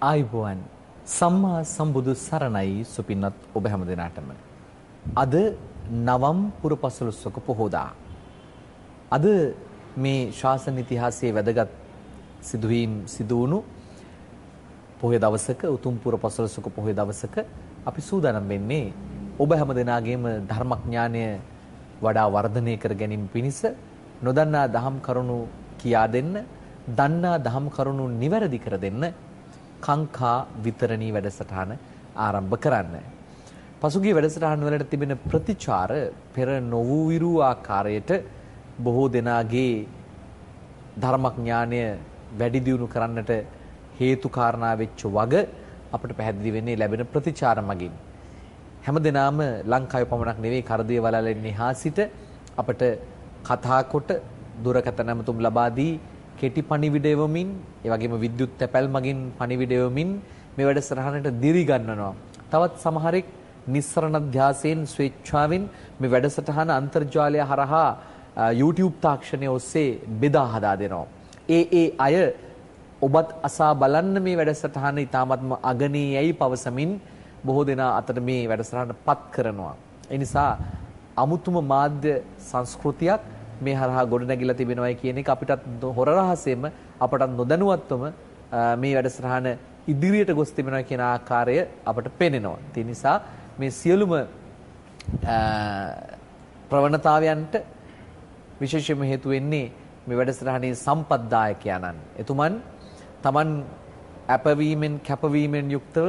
ආයුබෝවන් සම්මා සම්බුදු සරණයි සුපින්නත් ඔබ හැම දිනාටම. අද නවම් පුරපසළොස්වක පොහෝදා. අද මේ ශාසන ඉතිහාසයේ වැදගත් සිදුවීම් සිදු වුණු පොහොය දවසක උතුම් පුරපසළොස්වක පොහොය දවසක අපි සූදානම් වෙන්නේ ඔබ හැම දිනාගේම ධර්මඥානය වඩා වර්ධනය කර ගැනීම පිණිස නොදන්නා දහම් කරුණු කියා දෙන්න දන්නා දහම් කරුණු නිවැරදි කර දෙන්න කංකා විතරණී වැඩසටහන ආරම්භ කරන්න. පසුගිය වැඩසටහන් වලට තිබෙන ප්‍රතිචාර පෙර නොවූ විරු ආකාරයට බොහෝ දෙනාගේ ධර්මඥානය වැඩි දියුණු කරන්නට හේතු කාරණා වෙච්ච වග අපිට පැහැදිලි වෙන්නේ ලැබෙන ප්‍රතිචාර මගින්. හැම දිනාම ලංකාවේ පමණක් නෙවෙයි කරදිය වලලෙන් එහා සිට අපට කතා කොට දුරකථන නැමතුම් ලබා දී කෙටි පණිවිඩ එවමින් ඒ වගේම විද්‍යුත් තැපැල් මගින් පණිවිඩ එවමින් මේ වැඩසටහනට දිරි ගන්නනවා. තවත් සමහරෙක් නිස්සරණ අධ්‍යාසයෙන් ස්වේච්ඡාවෙන් මේ වැඩසටහන අන්තර්ජාලය හරහා YouTube තාක්ෂණය ඔස්සේ බෙදා හදා දෙනවා. ඒ ඒ අය ඔබත් අසා බලන්න මේ වැඩසටහන ඊ타මත්ම අගනීයයි පවසමින් බොහෝ දෙනා අතට මේ වැඩසටහන පත් කරනවා. ඒ නිසා අමුතුම මාධ්‍ය සංස්කෘතියක් මේ හරහා ගොඩනැගිලා තිබෙනවයි කියන එක අපිටත් හොර රහසෙම අපටත් නොදැනුවත්වම මේ වැඩසටහන ඉදිරියට ගොස් තිබෙනවා කියන ආකාරය අපට පේනෙනවා. ඒ නිසා මේ සියලුම ප්‍රවණතාවයන්ට විශේෂයෙන්ම හේතු වෙන්නේ මේ වැඩසටහනේ සම්පත්දායකයන්න්. එතුමන් Taman අපවීමෙන් කැපවීමෙන් යුක්තව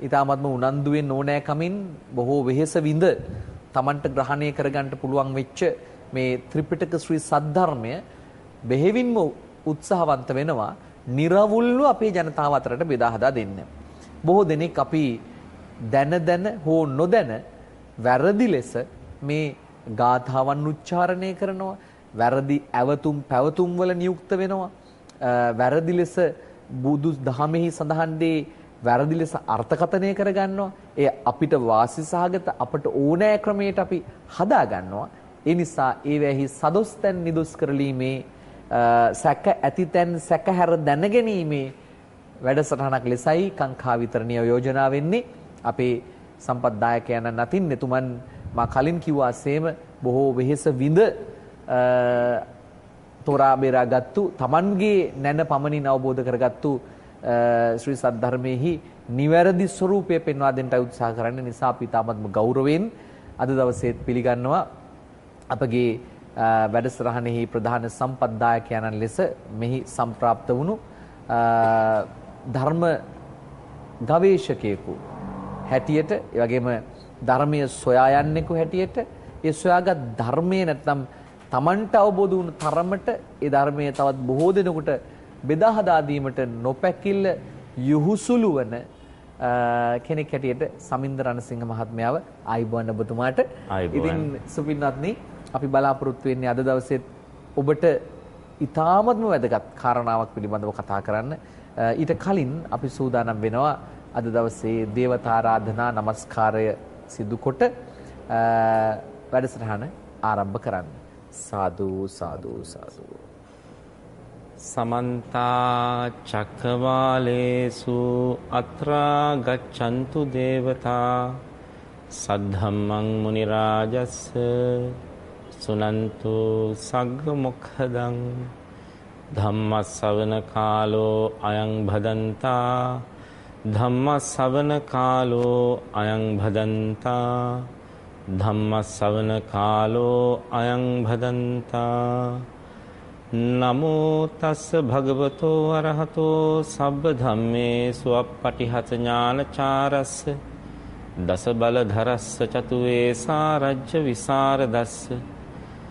ඊ타මත්ම උනන්දුවෙන් ඕනෑකමින් බොහෝ වෙහෙස විඳ Tamanට ග්‍රහණය කරගන්න පුළුවන් වෙච්ච මේ ත්‍රිපිටක ශ්‍රී සද්ධර්මය බෙහෙවින්ම උත්සාහවන්ත වෙනවා निराවුල්ව අපේ ජනතාව අතරට බෙදා හදා දෙන්න. බොහෝ දෙනෙක් අපි දැන දැන හෝ නොදැන වැරදි ලෙස මේ ගාථාවන් උච්චාරණය කරනවා වැරදි ඇවතුම් පැවතුම් වල නියුක්ත වෙනවා වැරදි ලෙස බුදු දහමෙහි සඳහන් දේ වැරදි ලෙස අර්ථකථනය කරගන්නවා ඒ අපිට වාසි සහගත අපට ඕනෑ ක්‍රමයට අපි හදා ගන්නවා ඒ නිසා ඒවැහි සදොස් තැන් නිදොස් කරලීමේ සැක ඇතිතැන් සැකහැර දැනගැනීමේ වැඩසටහනක් ලෙසයි කාංකා විතරණිය යෝජනා වෙන්නේ. අපේ සම්පත්දායකයන්න් අතින් එතුමන් මා කලින් කිව්වාseම බොහෝ වෙහෙස විඳ තෝරා බේරාගත්තු Tamanගේ නැන පමණින් අවබෝධ කරගත්තු ශ්‍රී සද්ධර්මයේහි නිවැරදි ස්වરૂපය පෙන්වා දෙන්නට උත්සාහ කරන්න. නිසා අපි තාමත්ම ගෞරවයෙන් අද දවසේත් පිළිගන්නවා. අපගේ වැඩසටහනෙහි ප්‍රධාන සම්පත්දායකයන්න් ලෙස මෙහි සම්ප්‍රාප්ත වුණු ධර්ම ගවේෂකයෙකු හැටියට ඒ වගේම ධර්මයේ සොයා යන්නෙකු හැටියට ඒ සොයාගත් ධර්මයේ නැත්නම් Tamanට අවබෝධ වුණු තරමට ඒ ධර්මයේ තවත් බොහෝ දෙනෙකුට බෙදා හදා දීමට නොපැකිල්ල යහුසුළු වන කෙනෙක් හැටියට සමින්ද රණසිංහ මහත්මයාව ආයිබෝන් ඔබතුමාට. ඉතින් සුපින්වත්නි අපි බලාපොරොත්තු වෙන්නේ අද දවසෙත් ඔබට ඉතාමත්ම වැදගත් කාරණාවක් පිළිබඳව කතා කරන්න. ඊට කලින් අපි සූදානම් වෙනවා අද දවසේ දේවතාරාධනා নমස්කාරය සිදු කොට වැඩසටහන ආරම්භ කරන්න. සාදු සාදු සාදු. සමන්ත චක්කවාලේසු අත්‍රා ගච්ඡන්තු දේවතා සද්ධම්මං මුනි රාජස්ස සුනන්තු සග්ග මොක්ඛදං ධම්මස්සවන කාලෝ අයං භදන්තා ධම්මස්සවන කාලෝ අයං භදන්තා ධම්මස්සවන කාලෝ අයං භදන්තා නමෝ තස්ස භගවතෝ අරහතෝ සබ්බ ධම්මේසු අප්පටිහත ඥානචාරස්ස දස බල ධරස්ස චතුවේ සාරජ්‍ය විසරදස්ස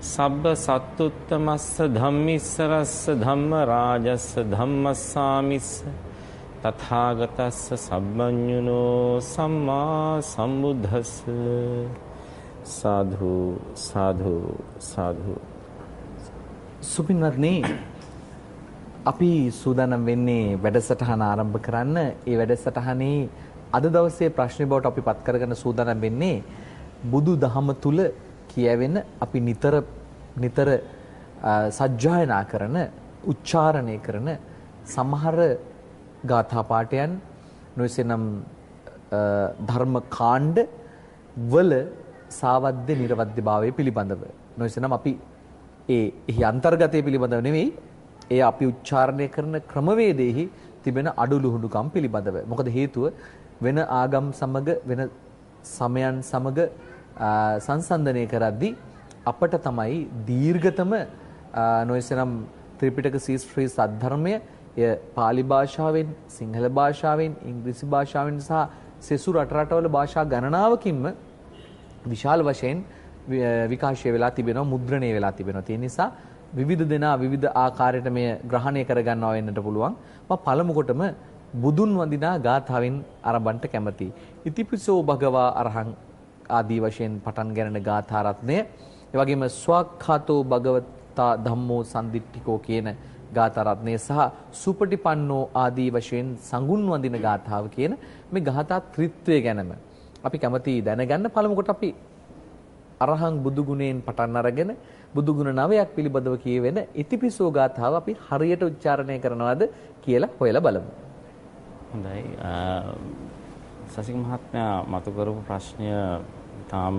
සබ්බ සත්තුත්තමස්ස ධම්මිස්සරස්ස ධම්ම රාජස්ස ධම්මස්සාමිස්ස තථාගතස්ස සබ්බඤුනෝ සම්මා සම්බුද්දස්ස සාධු සාධු සාධු සුපින්වත්නි අපි සූදානම් වෙන්නේ වැඩසටහන ආරම්භ කරන්න. ඒ වැඩසටහනේ අද දවසේ ප්‍රශ්න බවට අපි පත් කරගෙන සූදානම් වෙන්නේ බුදු දහම තුල කියවෙන අපි නිතර නිතර සජ්ජායනා කරන උච්චාරණය කරන සමහර ගාථා පාඨයන් නොයසනම් ධර්ම කාණ්ඩ වල සාවද්ද නිර්වද්‍යභාවය පිළිබඳව නොයසනම් අපි ඒ එහි අන්තර්ගතය පිළිබඳව නෙවෙයි ඒ අපි උච්චාරණය කරන ක්‍රමවේදයෙහි තිබෙන අඩුලුහුණුකම් පිළිබඳව. මොකද හේතුව වෙන ආගම් සමග වෙන සමයන් සමග සංසන්දනය කරද්දී අපට තමයි දීර්ඝතම නොයසනම් ත්‍රිපිටක ශාස්ත්‍රීය සද්ධර්මය එය pāli භාෂාවෙන් සිංහල භාෂාවෙන් ඉංග්‍රීසි භාෂාවෙන් සහ සෙසු රට රටවල භාෂා ගණනාවකින්ම විශාල වශයෙන් විකාශය වෙලා තිබෙනවා මුද්‍රණය වෙලා තිබෙනවා. ඒ නිසා විවිධ දෙනා විවිධ ආකාරයට මෙය ග්‍රහණය කරගන්නවා වෙන්නට පුළුවන්. මම පළමු කොටම බුදුන් වඳිනා ගාථාවෙන් ආරම්භන්ට කැමතියි. ඉතිපිසෝ භගවා අරහං ආදී වශයෙන් පටන් ගන්නන ගාථා රත්නය, ඒ වගේම ස්වක්ඛාතෝ භගවතා ධම්මෝ සම්දිට්ඨිකෝ කියන ගාථා රත්නය සහ සුපටිපන්නෝ ආදී වශයෙන් සංගුණ වඳින ගාථාව කියන මේ ගාථා ත්‍රිත්වය ගැනම අපි කැමති දැනගන්න පළමු කොට අපි අරහං බුදු ගුණයෙන් පටන් අරගෙන බුදු ගුණ නවයක් පිළිබඳව කියවෙන ඉතිපිසෝ ගාථාව අපි හරියට උච්චාරණය කරනවද කියලා හොයලා බලමු. හොඳයි. සසික මහත්මයා මතු කරපු ප්‍රශ්නය තාම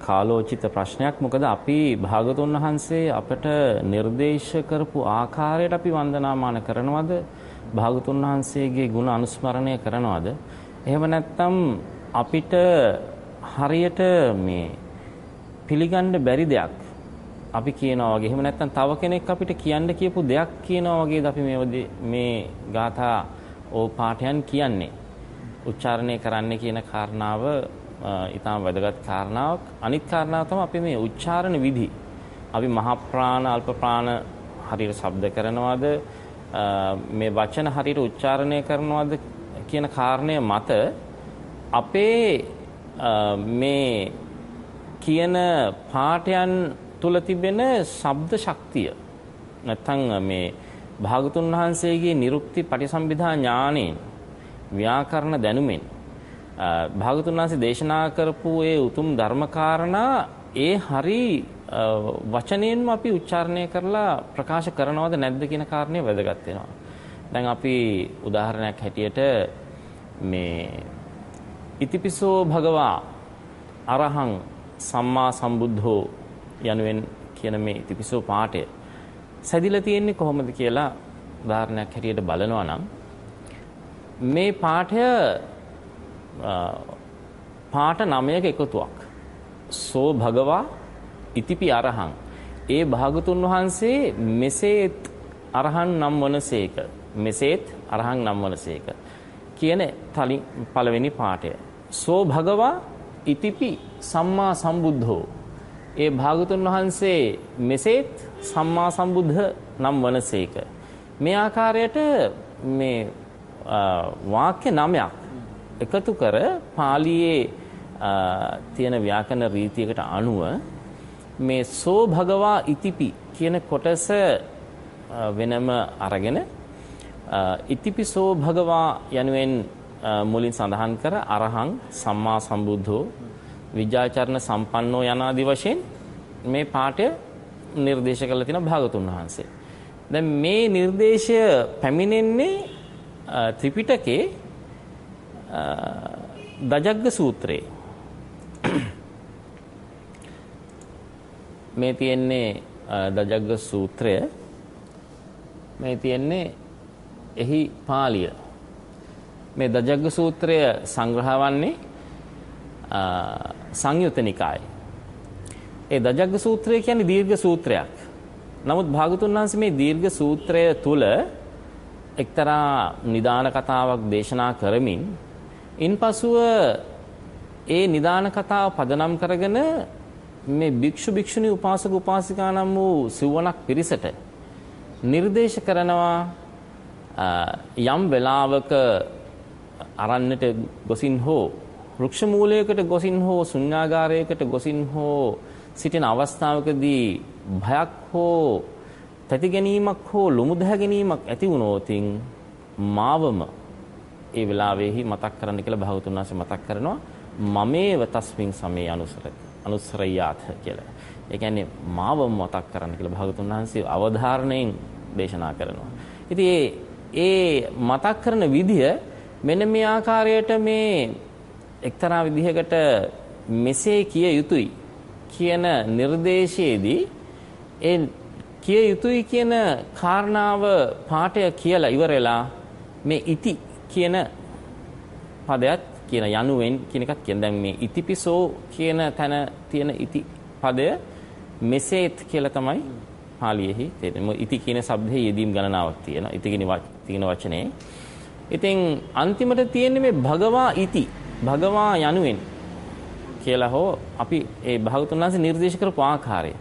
කාලෝචිත ප්‍රශ්නයක්. මොකද අපි භාගතුන් වහන්සේ අපට නිර්දේශ කරපු ආකාරයට අපි වන්දනාමාන කරනවද? භාගතුන් වහන්සේගේ ගුණ අනුස්මරණය කරනවද? එහෙම නැත්නම් අපිට හරියට මේ පිළිගන්න බැරි දෙයක් අපි කියනවා වගේ එහෙම නැත්නම් තව කෙනෙක් අපිට කියන්න කියපු දෙයක් කියනවා වගේද අපි මේ මේ ગાථා ඕ පාඨයන් කියන්නේ උච්චාරණය කරන්න කියන කාරණාව ඊටාම වැදගත් කාරණාවක්. අනිත් කාරණාව තමයි අපි මේ උච්චාරණ විधि අපි මහ ප්‍රාණ අල්ප ප්‍රාණ හරියට ශබ්ද කරනවද? මේ වචන හරියට උච්චාරණය කරනවද කියන කාරණය මත අපේ මේ කියන පාඨයන් තුල තිබෙන ශබ්ද ශක්තිය නැත්නම් මේ භාගතුන් වහන්සේගේ නිරුක්ති පටිසම්භිදා ඥාණයෙන් ව්‍යාකරණ දැනුමෙන් භාගතුන් වහන්සේ දේශනා කරපු ඒ උතුම් ධර්මකාරණා ඒ හරි වචනයෙන්ම අපි උච්චාරණය කරලා ප්‍රකාශ කරනවද නැද්ද කියන කාරණේ වැදගත් වෙනවා. දැන් අපි උදාහරණයක් හැටියට මේ ඉතිපිසෝ භගවා අරහං සම්මා සම්බුද්ධෝ යනුවෙන් කියන මේ ඉතිපිසෝ පාඨය සැදිලා තියෙන්නේ කොහොමද කියලා උදාහරණයක් හැටියට බලනවා නම් මේ පාඨය පාඨ නමයක එකතුවක්. සෝ භගවා ඉතිපි අරහං. ඒ භාගතුන් වහන්සේ මෙසේත් අරහන් නම් වනසේක. මෙසේත් අරහන් නම් වනසේක. කියන තලින් පළවෙනි පාඨය. සෝ භගවා ඉතිපි සම්මා සම්බුද්ධෝ. ඒ භාගතුන් වහන්සේ මෙසේත් සම්මා සම්බුද්ධ නම් වනසේක. මේ ආකාරයට මේ වාක්‍ය නමයක් එකතු කර පාලියේ තියෙන ව්‍යාකරණ රීතියකට අනුව මේ සෝ භගවා ඉතිපි කියන කොටස වෙනම අරගෙන ඉතිපිසෝ භගවා යනුවෙන් මුලින් සඳහන් කර අරහං සම්මා සම්බුද්ධෝ විජාචරණ සම්පන්නෝ යනාදි වශයෙන් මේ පාඨය නිර්දේශ කරලා තියෙන භාගතුන් වහන්සේ. දැන් මේ නිර්දේශය පැමිණෙන්නේ ත්‍රිපිටකේ දජග්ග සූත්‍රයේ. මේ තියෙන්නේ දජග්ග සූත්‍රය මේ තියෙන්නේ එහි පාළිය මේ දජග්ග සූත්‍රය සංග්‍රහ වන්නේ සංයුත නිකායේ. ඒ දජග්ග සූත්‍රය කියන්නේ දීර්ඝ සූත්‍රයක්. නමුත් භාගතුන් වහන්සේ මේ දීර්ඝ සූත්‍රය තුල එක්තරා නිදාන කතාවක් දේශනා කරමින් ඉන්පසුව ඒ නිදාන කතාව පදනම් කරගෙන මේ භික්ෂු භික්ෂුණී උපාසක උපාසිකා නම් වූ සිවණක් පිරිසට නිර්දේශ කරනවා යම් වෙලාවක අරන්නට ගොසින් හෝ වෘක්ෂ මූලයකට ගොසින් හෝ ශුන්‍යාගාරයකට ගොසින් හෝ සිටින අවස්ථාවකදී භයක් හෝ තැති ගැනීමක් හෝ ලුමුදහ ගැනීමක් ඇති වුණොතින් මාවම ඒ වෙලාවේහි මතක් කරන්න කියලා භාගතුන් වහන්සේ මතක් කරනවා මමේව තස්මින් සමේ අනුසර අනුසරයාත කියලා. ඒ කියන්නේ මාවම මතක් කරන්න කියලා භාගතුන් වහන්සේ අවධාරණයෙන් දේශනා කරනවා. ඉතින් ඒ ඒ මතක් කරන විදිය මෙන්න මේ ආකාරයට මේ එක්තරා විදිහකට මෙසේ කිය යුතුයි කියන නිර්දේශයේදී ඒ කිය යුතුයි කියන කාරණාව පාඨය කියලා ඉවරලා මේ ඉති කියන පදයක් කියන යනුවෙන් කියන එකක් කියන දැන් මේ ඉතිපිසෝ කියන තැන තියෙන ඉති පදය මෙසේත් කියලා තමයි පාලියෙහි තියෙන්නේ. ඉති කියන શબ્දයේ යෙදීම් ගණනාවක් තියෙනවා. ඉති කියන වචනේ. ඉතින් අන්තිමට තියෙන්නේ මේ භගවා ඉති. භගවා යනුවෙන් කියලා හෝ අපි ඒ භාගතුන් වහන්සේ නිර්දේශ කරපු ආකාරය.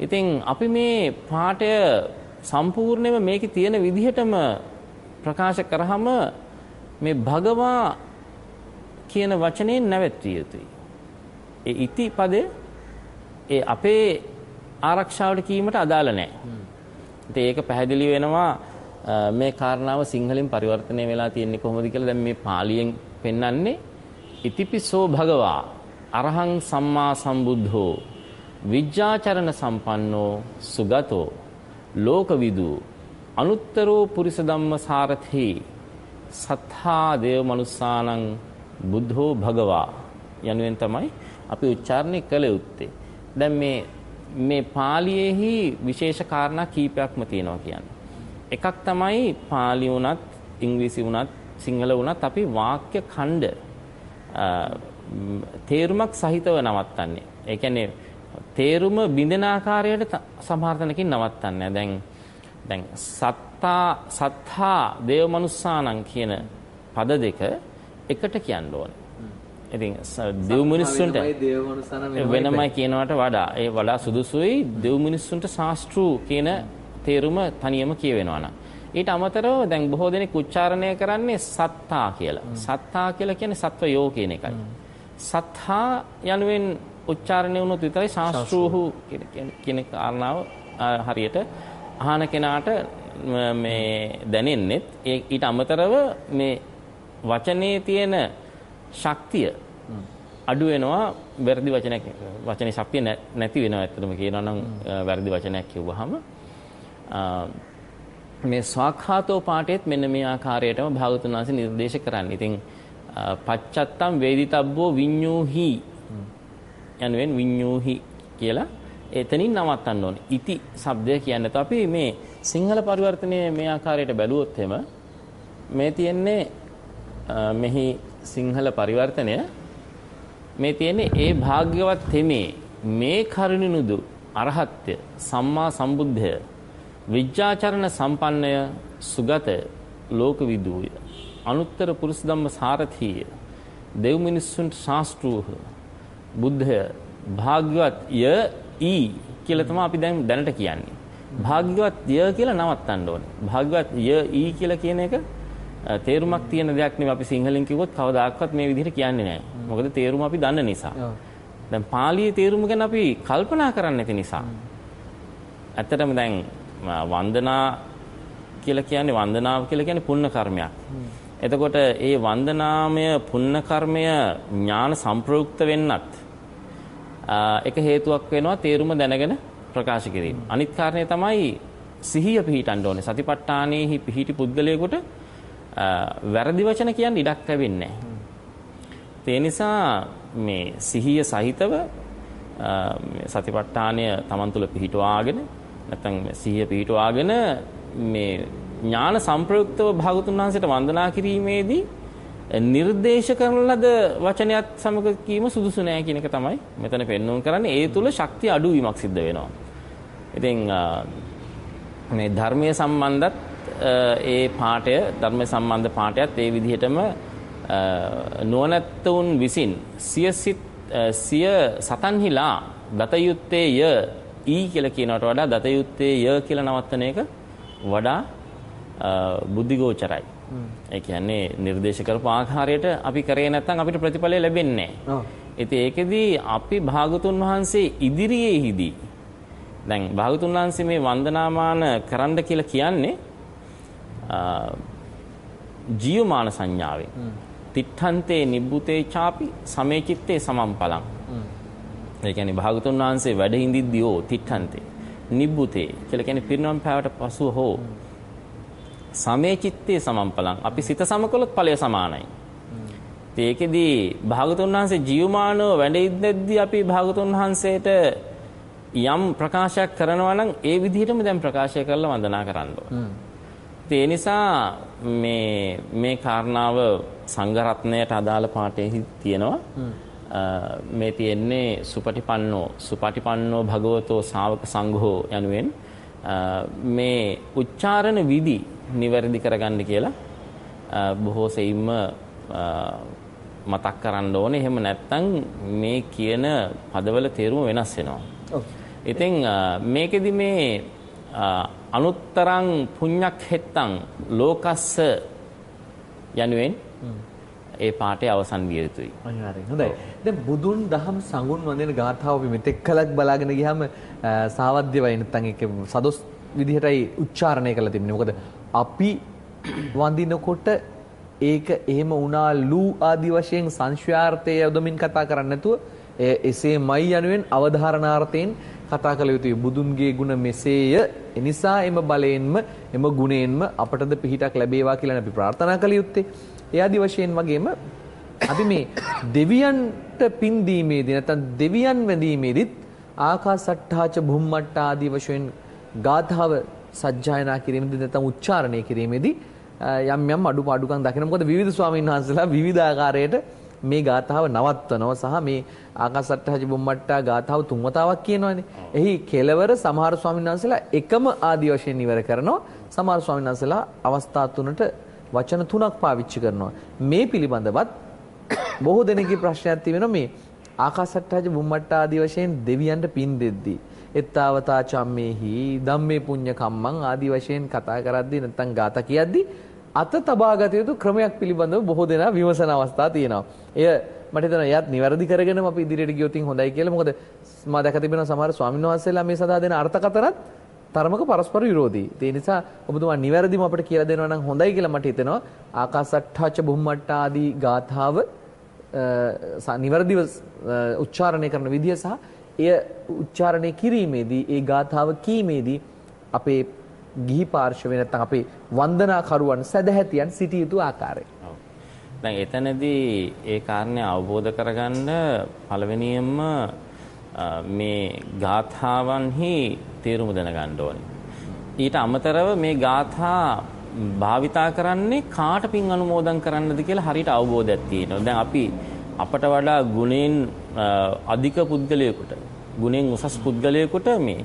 ඉතින් අපි මේ පාඩය සම්පූර්ණයෙන්ම මේකේ තියෙන විදිහටම ප්‍රකාශ කරාම මේ භගවා කියන වචනයෙන් නැවැත්විය යුතුයි. ඒ ඉති පදය ඒ අපේ ආරක්ෂාවට කීමට අදාළ නැහැ. ඉතින් ඒක පැහැදිලි වෙනවා මේ කාරණාව සිංහලෙන් පරිවර්තනය වෙලා තියෙන්නේ කොහොමද කියලා දැන් මේ පාලියෙන් පෙන්වන්නේ ඉතිපිසෝ භගවා අරහං සම්මා සම්බුද්ධෝ විජ්ජාචරණ සම්පන්නෝ සුගතෝ ලෝකවිදු අනුත්තරෝ පුරිස ධම්ම සාරථි සත්තා දේව මනුස්සානං බුද්ධෝ භගවා යනුවෙන් තමයි අපි උච්චාරණය කළ යුත්තේ. දැන් මේ මේ පාලියේහි විශේෂ කාරණා කීපයක්ම තියෙනවා කියන්නේ. එකක් තමයි පාලි වුණත් ඉංග්‍රීසි වුණත් සිංහල වුණත් අපි වාක්‍ය ඛණ්ඩ තේරුමක් සහිතව නවත්තන්නේ. ඒ කියන්නේ තේරුම බිඳෙන ආකාරයට සමහර තැනකින් නවත්තන්නේ. දැන් දැන් සත්තා සත්තා දේව මනුස්සානං කියන පද දෙක එකට කියන්න ඕනේ. ඉතින් දෙව් මිනිස්සුන්ට වෙනමයි කියනවට වඩා ඒ වඩා සුදුසුයි දෙව් මිනිස්සුන්ට ශාස්ත්‍රු කියන තේරුම තනියම කියවෙනවා නම්. ඊට අමතරව දැන් බොහෝ දෙනෙක් උච්චාරණය කරන්නේ සත්තා කියලා. සත්තා කියලා කියන්නේ සත්වයෝ කියන එකයි. සත්හා යනුවෙන් උච්චාරණය වුණොත් විතරයි ශාස්ත්‍රූහු කියන කාරණාව හරියට අහන කෙනාට මේ දැනෙන්නෙත් ඊට අමතරව මේ වචනේ තියෙන ශක්තිය අඩු වෙනවා වැරදි වචනයක් වචනේ ශක්තිය නැති වෙනවා ඇත්තටම කියනවා නම් වැරදි වචනයක් කිව්වහම මේ ස්වාඛාතෝ පාඨයේත් මෙන්න මේ ආකාරයටම භාගතුන් වහන්සේ නිර්දේශ කරන්නේ. ඉතින් පච්චත්තම් වේදිතබ්බෝ විඤ්ඤූහි යනුවෙන් විඤ්ඤූහි කියලා එතනින් නවත්තන්න ඕනේ. ඉති શબ્දය කියන්නේ අපි මේ සිංහල පරිවර්තනයේ මේ ආකාරයට බැලුවොත් එම මේ තියෙන්නේ මෙහි සිංහල පරිවර්තනය. මේ තියෙන්නේ ඒ භාග්‍යවත් තෙමේ මේ කරුණිනුදු අරහත්ත්‍ය සම්මා සම්බුද්ධය විජ්ජාචරණ සම්පන්නය සුගත ලෝකවිදූය අනුත්තර පුරුෂ ධම්ම සාරථීය දෙව් මිනිස්සුන්ට ශාස්ත්‍රූහ බුද්ධය භාග්‍යවත් ය ඊ කියලා තමයි අපි දැන් දැනට කියන්නේ. භාග්‍යවත් ය කියලා නවත්තන්න ඕනේ භාග්‍යවත් ය ඊ කියලා කියන එක තේරුමක් තියෙන දෙයක් නෙවෙයි අපි සිංහලෙන් කිව්වොත් කවදාකවත් මේ විදිහට කියන්නේ නැහැ. මොකද තේරුම අපි දන්න නිසා. දැන් පාලියේ තේරුම ගැන අපි කල්පනා කරන්නේ නැති නිසා. ඇත්තටම දැන් වන්දනා කියලා කියන්නේ වන්දනාව කියලා කියන්නේ පුණ්‍ය කර්මයක්. එතකොට ඒ වන්දනාමය පුණ්‍ය කර්මය ඥාන සම්ප්‍රයුක්ත වෙන්නත් එක හේතුවක් වෙනවා තේරුම දැනගෙන ප්‍රකාශ කිරීම. අනිත් කාරණේ තමයි සිහිය පිහිටන්න ඕනේ. සතිපට්ඨානෙහි පිහිටි පුද්ගලයෙකුට වැරදි වචන කියන්න ඉඩක් ලැබෙන්නේ නැහැ. ඒ නිසා මේ සිහිය සහිතව සතිපට්ඨානය Taman තුල පිහිටවාගෙන නැත්නම් සිහිය පිහිටවාගෙන මේ ඥාන සම්ප්‍රයුක්තව භාගතුන් වහන්සේට වන්දනා කිරීමේදී නිර්දේශ කරන ලද වචනයත් සමග කීම සුදුසු නෑ කියන එක තමයි මෙතන පෙන්වන්න කරන්නේ. ඒ තුල ශක්තිය අඩුවීමක් සිද්ධ වෙනවා. ඉතින් මේ ධර්මයේ සම්බන්ධත් ඒ පාඩය ධර්ම සම්බන්ධ පාඩයත් ඒ විදිහටම නුවණැත්තුන් විසින් සිය සිය සතන්හිලා දත යුත්තේ ය ඊ කියලා කියනවට වඩා දත යුත්තේ ය කියලා නවත්තන එක වඩා බුද්ධිගෝචරයි. ඒ කියන්නේ නිර්දේශ කරපු ආකාරයට අපි කරේ නැත්නම් අපිට ප්‍රතිඵලය ලැබෙන්නේ නැහැ. ඉතින් ඒකෙදී අපි භාගතුන් වහන්සේ ඉදිරියේහිදී දැන් භාගතුන් වහන්සේ මේ වන්දනාමාන කරන්න කියලා කියන්නේ ජීවමාන සංඥාවෙන්. තිට්ඨන්තේ නිබ්බුතේ ചാපි සමේචිත්තේ සමම්පලං. ඒ කියන්නේ භාගතුන් වහන්සේ වැඩ හිඳිද්දී ඕ තිට්ඨන්තේ නිබ්බුතේ කියලා කියන්නේ පිරිනොම් පෑවට පසුව හෝ සමේචිත්තේ සමම්පලං. අපි සිත සමකලොත් ඵලය සමානයි. ඒකෙදී භාගතුන් වහන්සේ ජීවමානව වැඩ ඉද්දෙද්දී අපි භාගතුන් වහන්සේට යම් ප්‍රකාශයක් කරනවා නම් ඒ විදිහටම දැන් ප්‍රකාශය කරලා වන්දනා කරන්න ඕන. ඒ නිසා මේ මේ කාරණාව සංඝරත්නයට අදාළ පාඩේහි තියෙනවා. මේ තියෙන්නේ සුපටිපන්නෝ සුපටිපන්නෝ භගවතෝ ශාවක සංඝෝ යනුවෙන් මේ උච්චාරණ විදි නිවැරදි කරගන්න කියලා බොහෝ සෙයින්ම මතක් කරන්න ඕනේ. එහෙම නැත්නම් මේ කියන පදවල තේරුම වෙනස් වෙනවා. ඉතින් මේකෙදි මේ අනුත්තරං පුඤ්ඤක් හෙත්තං ලෝකස්ස යනුවෙන් ඒ පාඩේ අවසන් විය යුතුයි. අනිවාර්යෙන්. හොඳයි. දැන් බුදුන් දහම් සංගුණ වන්දන ගාථාව අපි මෙතෙක් කලක් බලාගෙන ගියාම සාවද්‍ය වයි නැත්නම් ඒක සදොස් විදිහටයි උච්චාරණය කරලා තිබෙන්නේ. මොකද අපි වඳිනකොට ඒක එහෙම වුණාලු ආදි වශයෙන් සංශ්‍යාර්ථය යොදමින් කතා කරන්නේ නැතුව එසේමයි යනුවෙන් අවධාරණාර්ථයෙන් කතා කළ යුතුයි. බුදුන්ගේ ගුණ මෙසේය. එනිසා එම බලයෙන්ම එම ගුණයෙන්ම අපටද පිහිටක් ලැබේවා කියලා අපි ප්‍රාර්ථනා කළ යුත්තේ. ඒ ආදි වශයෙන් වගේම අපි මේ දෙවියන්ට පින් දීමේදී නැත්නම් දෙවියන් වැඳීමේදීත් ආකාසට්ඨාච බුම්මට්ටා ආදී වශයෙන් ගාථාව සජ්ජායනා කිරීමේදී නැත්නම් උච්චාරණය කිරීමේදී යම් යම් අඩුපාඩුකම් දකින මොකද විවිධ ස්වාමීන් වහන්සේලා විවිධ ආකාරයට මේ ගාථාව නවත්වනවා සහ මේ ආකාසට්ඨාච බුම්මට්ටා ගාථාව තුන් වතාවක් කියනවානේ. එහි කෙලවර සමහර ස්වාමීන් වහන්සේලා එකම ආදී වශයෙන් ඉවර කරනවා. සමහර ස්වාමීන් වහන්සේලා අවස්ථා තුනට වචන තුනක් පාවිච්චි කරනවා. මේ පිළිබඳවත් බොහෝ දෙනෙක්ගේ ප්‍රශ්නයක් තියෙනවා මේ ආකාසට්ටාජ බුම්මට්ටා ආදී වශයෙන් දෙවියන්ට පින් දෙද්දී එත්තාවතා චම්මේහි ධම්මේ පුඤ්ඤ කම්මං ආදී වශයෙන් කතා කරද්දී නැත්නම් ගාථා කියද්දී අත තබාගත යුතු ක්‍රමයක් පිළිබඳව බොහෝ දෙනා විමසන අවස්ථා තියෙනවා. එය මට හිතෙනවා එයත් නිවැරදි කරගෙනම අපි ඉදිරියට ගියොත් හොඳයි කියලා. මොකද මා දැක තිබෙනවා සමහර ස්වාමීන් වහන්සේලා මේ සදා දෙන අර්ථකථනත් තරමක පරස්පර විරෝධී. ඒ නිසා ඔබතුමා නිවැරදිම අපිට කියලා දෙනවා නම් හොඳයි කියලා මට හිතෙනවා. ආකාසට්ඨාච බුම්මට්ටා ආදී ගාථාව නිවැරදිව උච්චාරණය කරන විදිය සහ එය උච්චාරණය කිරීමේදී ඒ ගාථාව කීමේදී අපේ ගිහි පාර්ශවය නැත්නම් අපේ වන්දනාකරුවන් සදැහැතියන් සිටිය යුතු ආකාරය. දැන් එතනදී ඒ කාරණේ අවබෝධ කරගන්න පළවෙනියෙන්ම මේ ගාථාවන්හි තේරුම දැනගන්න ඕනේ. ඊට අමතරව මේ ගාථා භාවිතා කරන්නේ කාට පින් අනුමෝදන් කරන්නද කියලා හරියට අවබෝධයක් තියෙනවා. දැන් අපි අපට වඩා ගුණෙන් අධික පුද්ගලයෙකුට ගුණෙන් උසස් පුද්ගලයෙකුට මේ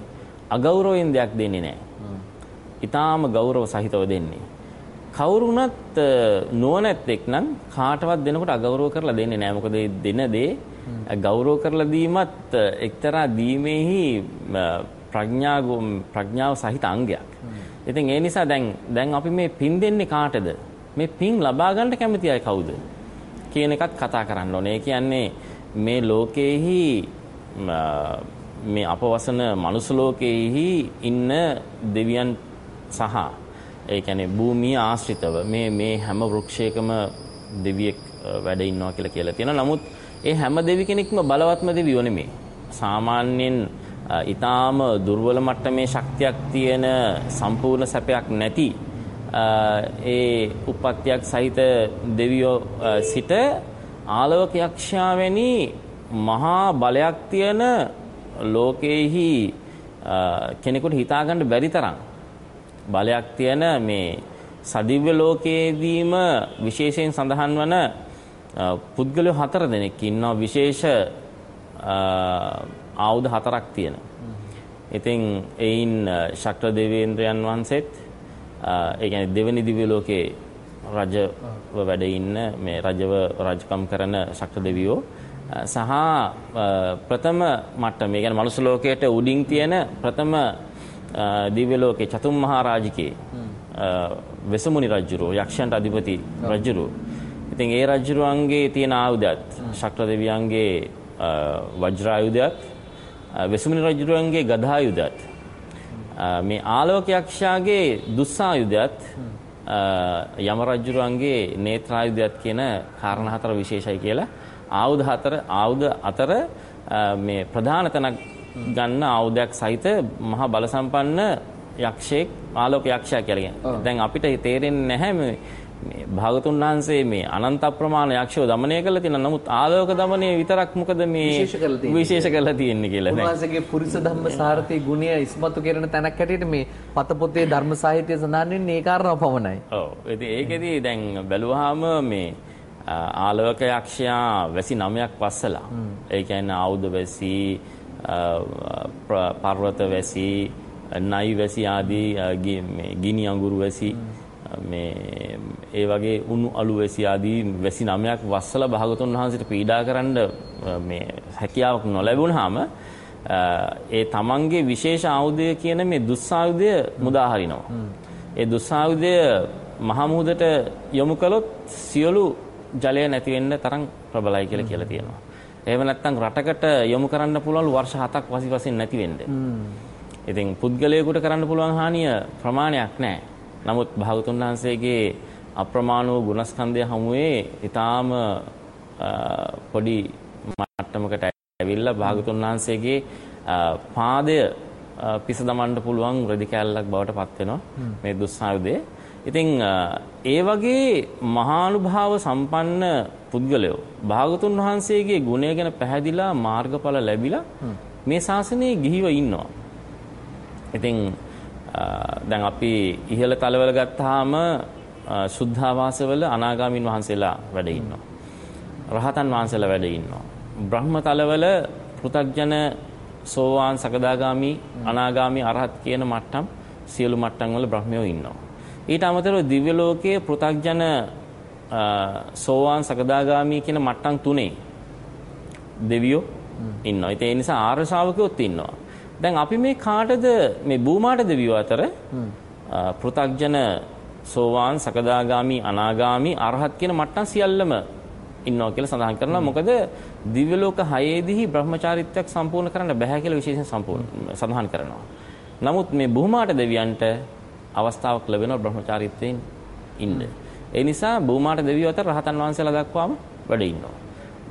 අගෞරවයෙන් දෙයක් දෙන්නේ නැහැ. ඊටාම ගෞරව සහිතව දෙන්නේ. කවුරුණත් නුවණැත්තෙක් නම් කාටවත් දෙනකොට අගෞරව කරලා දෙන්නේ නැහැ. මොකද දෙන දේ ගෞරව කරලා දීමත් එක්තරා දීමේහි ප්‍රඥා ප්‍රඥාව සහිත අංගයක්. ඉතින් ඒ නිසා දැන් දැන් අපි මේ පින් දෙන්නේ කාටද? මේ පින් ලබා ගන්න කැමති අය කවුද? කියන එකත් කතා කරන්න ඕනේ. ඒ කියන්නේ මේ ලෝකයේහි මේ අපවසන මනුස්ස ලෝකයේහි ඉන්න දෙවියන් සහ ඒ කියන්නේ භූමිය ආශ්‍රිතව මේ මේ හැම වෘක්ෂයකම දෙවියෙක් වැඩ ඉන්නවා කියලා කියලා තියෙනවා. නමුත් ඒ හැම දෙවි කෙනෙක්ම බලවත්ම දෙවියෝ නෙමෙයි. සාමාන්‍යයෙන් ඊටාම දුර්වල මට්ටමේ ශක්තියක් තියෙන සම්පූර්ණ සැපයක් නැති ඒ උප්පත්තියක් සහිත දෙවියෝ සිට ආලවක යක්ෂයා වැනි මහා බලයක් තියෙන ලෝකේහි කෙනෙකුට හිතාගන්න බැරි තරම් බලයක් තියෙන මේ සදිව්‍ය ලෝකයේදීම විශේෂයෙන් සඳහන් වන පුද්ගලයෝ හතර දෙනෙක් ඉන්නවා. විශේෂ ආයුධ හතරක් තියෙන. ඉතින් එයින් ශක්‍ර දෙවේන්ද්‍රයන් වහන්සේත් ඒ කියන්නේ දෙවෙනි දිව්‍ය ලෝකේ රජව වැඩ ඉන්න මේ රජව රජකම් කරන ශක්‍ර දෙවියෝ සහ ප්‍රථම මට්ටම ඒ කියන්නේ මනුස්ස ලෝකයට උඩින් තියෙන ප්‍රථම දිව්‍ය ලෝකේ චතුම් මහා රාජිකේ වෙසමුනි රජුරෝ යක්ෂයන්ට අධිපති රජුරෝ ඉතින් ඒ රජුරුවන්ගේ තියෙන ආයුධයත් ශක්‍ර දෙවියන්ගේ වජ්‍ර ආයුධයත් වෙසමුනි රජුරුවන්ගේ ගදායුධයත් මේ ආලෝක යක්ෂයාගේ දුස්සායුධයත් යම රජුරුවන්ගේ නේත්‍රායුධයත් කියන කාරණා හතර විශේෂයි කියලා ආයුධ හතර ආයුධ අතර මේ ප්‍රධාන තැනක් ගන්න ආයුධයක් සහිත මහා බල සම්පන්න යක්ෂයෙක් ආලෝක යක්ෂයා කියලා. දැන් අපිට තේරෙන්නේ නැහැ මේ භාගතුන් වහන්සේ මේ අනන්ත ප්‍රමාණ යක්ෂව දමනය කළා තියෙනවා. නමුත් ආලෝක දමනය විතරක් මොකද මේ විශේෂ කරලා තියෙන්නේ කියලා නේද? උන්වහන්සේගේ පුරිස ධම්ම සාරතී ගුණය ඉස්මතු කරන තැනක් හැටියට මේ පත පොතේ ධර්ම සාහිත්‍ය සඳහන් වෙන්නේ ඒ කාරණාව පමණයි. ඔව්. ඉතින් ඒකෙදි දැන් බැලුවාම මේ ආලෝක යක්ෂයා වැසි නමයක් වස්සලා. ඒ කියන්නේ ආයුධ වැසි පර්වත වැසි නයි වැසි ආදී ගිනි අඟුරු වැසි මේ ඒ වගේ උණු අලු වැසි ආදී වැසි නමයක් වස්සලා භාගතුන් වහන්සේට පීඩා කරන්න මේ හැකියාවක් නොලැබුණාම ඒ තමන්ගේ විශේෂ ආයුධය කියන මේ දුස්සායුධය මුදා හරිනවා. ඒ දුස්සායුධය මහා මුහුදට යොමු කළොත් සියලු ජලය නැති වෙන්න තරම් ප්‍රබලයි කියලා කියලා තියෙනවා. එහෙම නැත්නම් රටකට යොමු කරන්න පුළුවන් වර්ෂ 7ක් වසි වශයෙන් නැති වෙන්න. ඉතින් පුද්ගලයෙකුට කරන්න පුළුවන් හානිය ප්‍රමාණයක් නැහැ. නමුත් භාගතුන් වහන්සේගේ අප්‍රමාණ වූ ගුණස්කන්ධය හමුවේ ඊටාම පොඩි මට්ටමකට ඇවිල්ලා භාගතුන් වහන්සේගේ පාදය පිස දමන්න පුළුවන් රෙදි කැල්ලක් බවට පත් වෙනවා මේ දුස්සායුධය. ඉතින් ඒ වගේ මහානුභාව සම්පන්න පුද්ගලයෝ භාගතුන් වහන්සේගේ ගුණය ගැන පැහැදිලා මාර්ගඵල ලැබිලා මේ ශාසනයේ ගිහිව ඉන්නවා. ඉතින් දැන් අපි ඉහළ තලවල ගත්තාම සුද්ධාවාසවල අනාගාමින් වහන්සේලා වැඩ ඉන්නවා. රහතන් වහන්සේලා වැඩ ඉන්නවා. බ්‍රහ්ම තලවල පෘථග්ජන සෝවාන් සකදාගාමි අනාගාමි අරහත් කියන මට්ටම් සියලු මට්ටම් වල බ්‍රහ්මයෝ ඉන්නවා. ඊට අමතරව දිව්‍ය ලෝකයේ පෘථග්ජන සෝවාන් සකදාගාමි කියන මට්ටම් තුනේ දෙවියෝ ඉන්නවා. ඒ නිසා ආර්ය ශ්‍රාවකයෝත් ඉන්නවා. දැන් අපි මේ කාටද මේ භූමාට දෙවියෝ අතර පෘථග්ජන සෝවාන් සකදාගාමි අනාගාමි අරහත් කියන මට්ටම් සියල්ලම ඉන්නවා කියලා සඳහන් කරනවා මොකද දිව්‍ය ලෝක 6ෙදිහි බ්‍රහ්මචාරිත්වයක් සම්පූර්ණ කරන්න බෑ කියලා විශේෂයෙන් සම්පූර්ණ සඳහන් කරනවා. නමුත් මේ භූමාට දෙවියන්ට අවස්ථාවක් ලැබෙනවා බ්‍රහ්මචාරිත්වයෙන් ඉන්න. ඒ නිසා භූමාට දෙවියෝ අතර රහතන් වහන්සේලා දක්වාම වැඩ ඉන්නවා.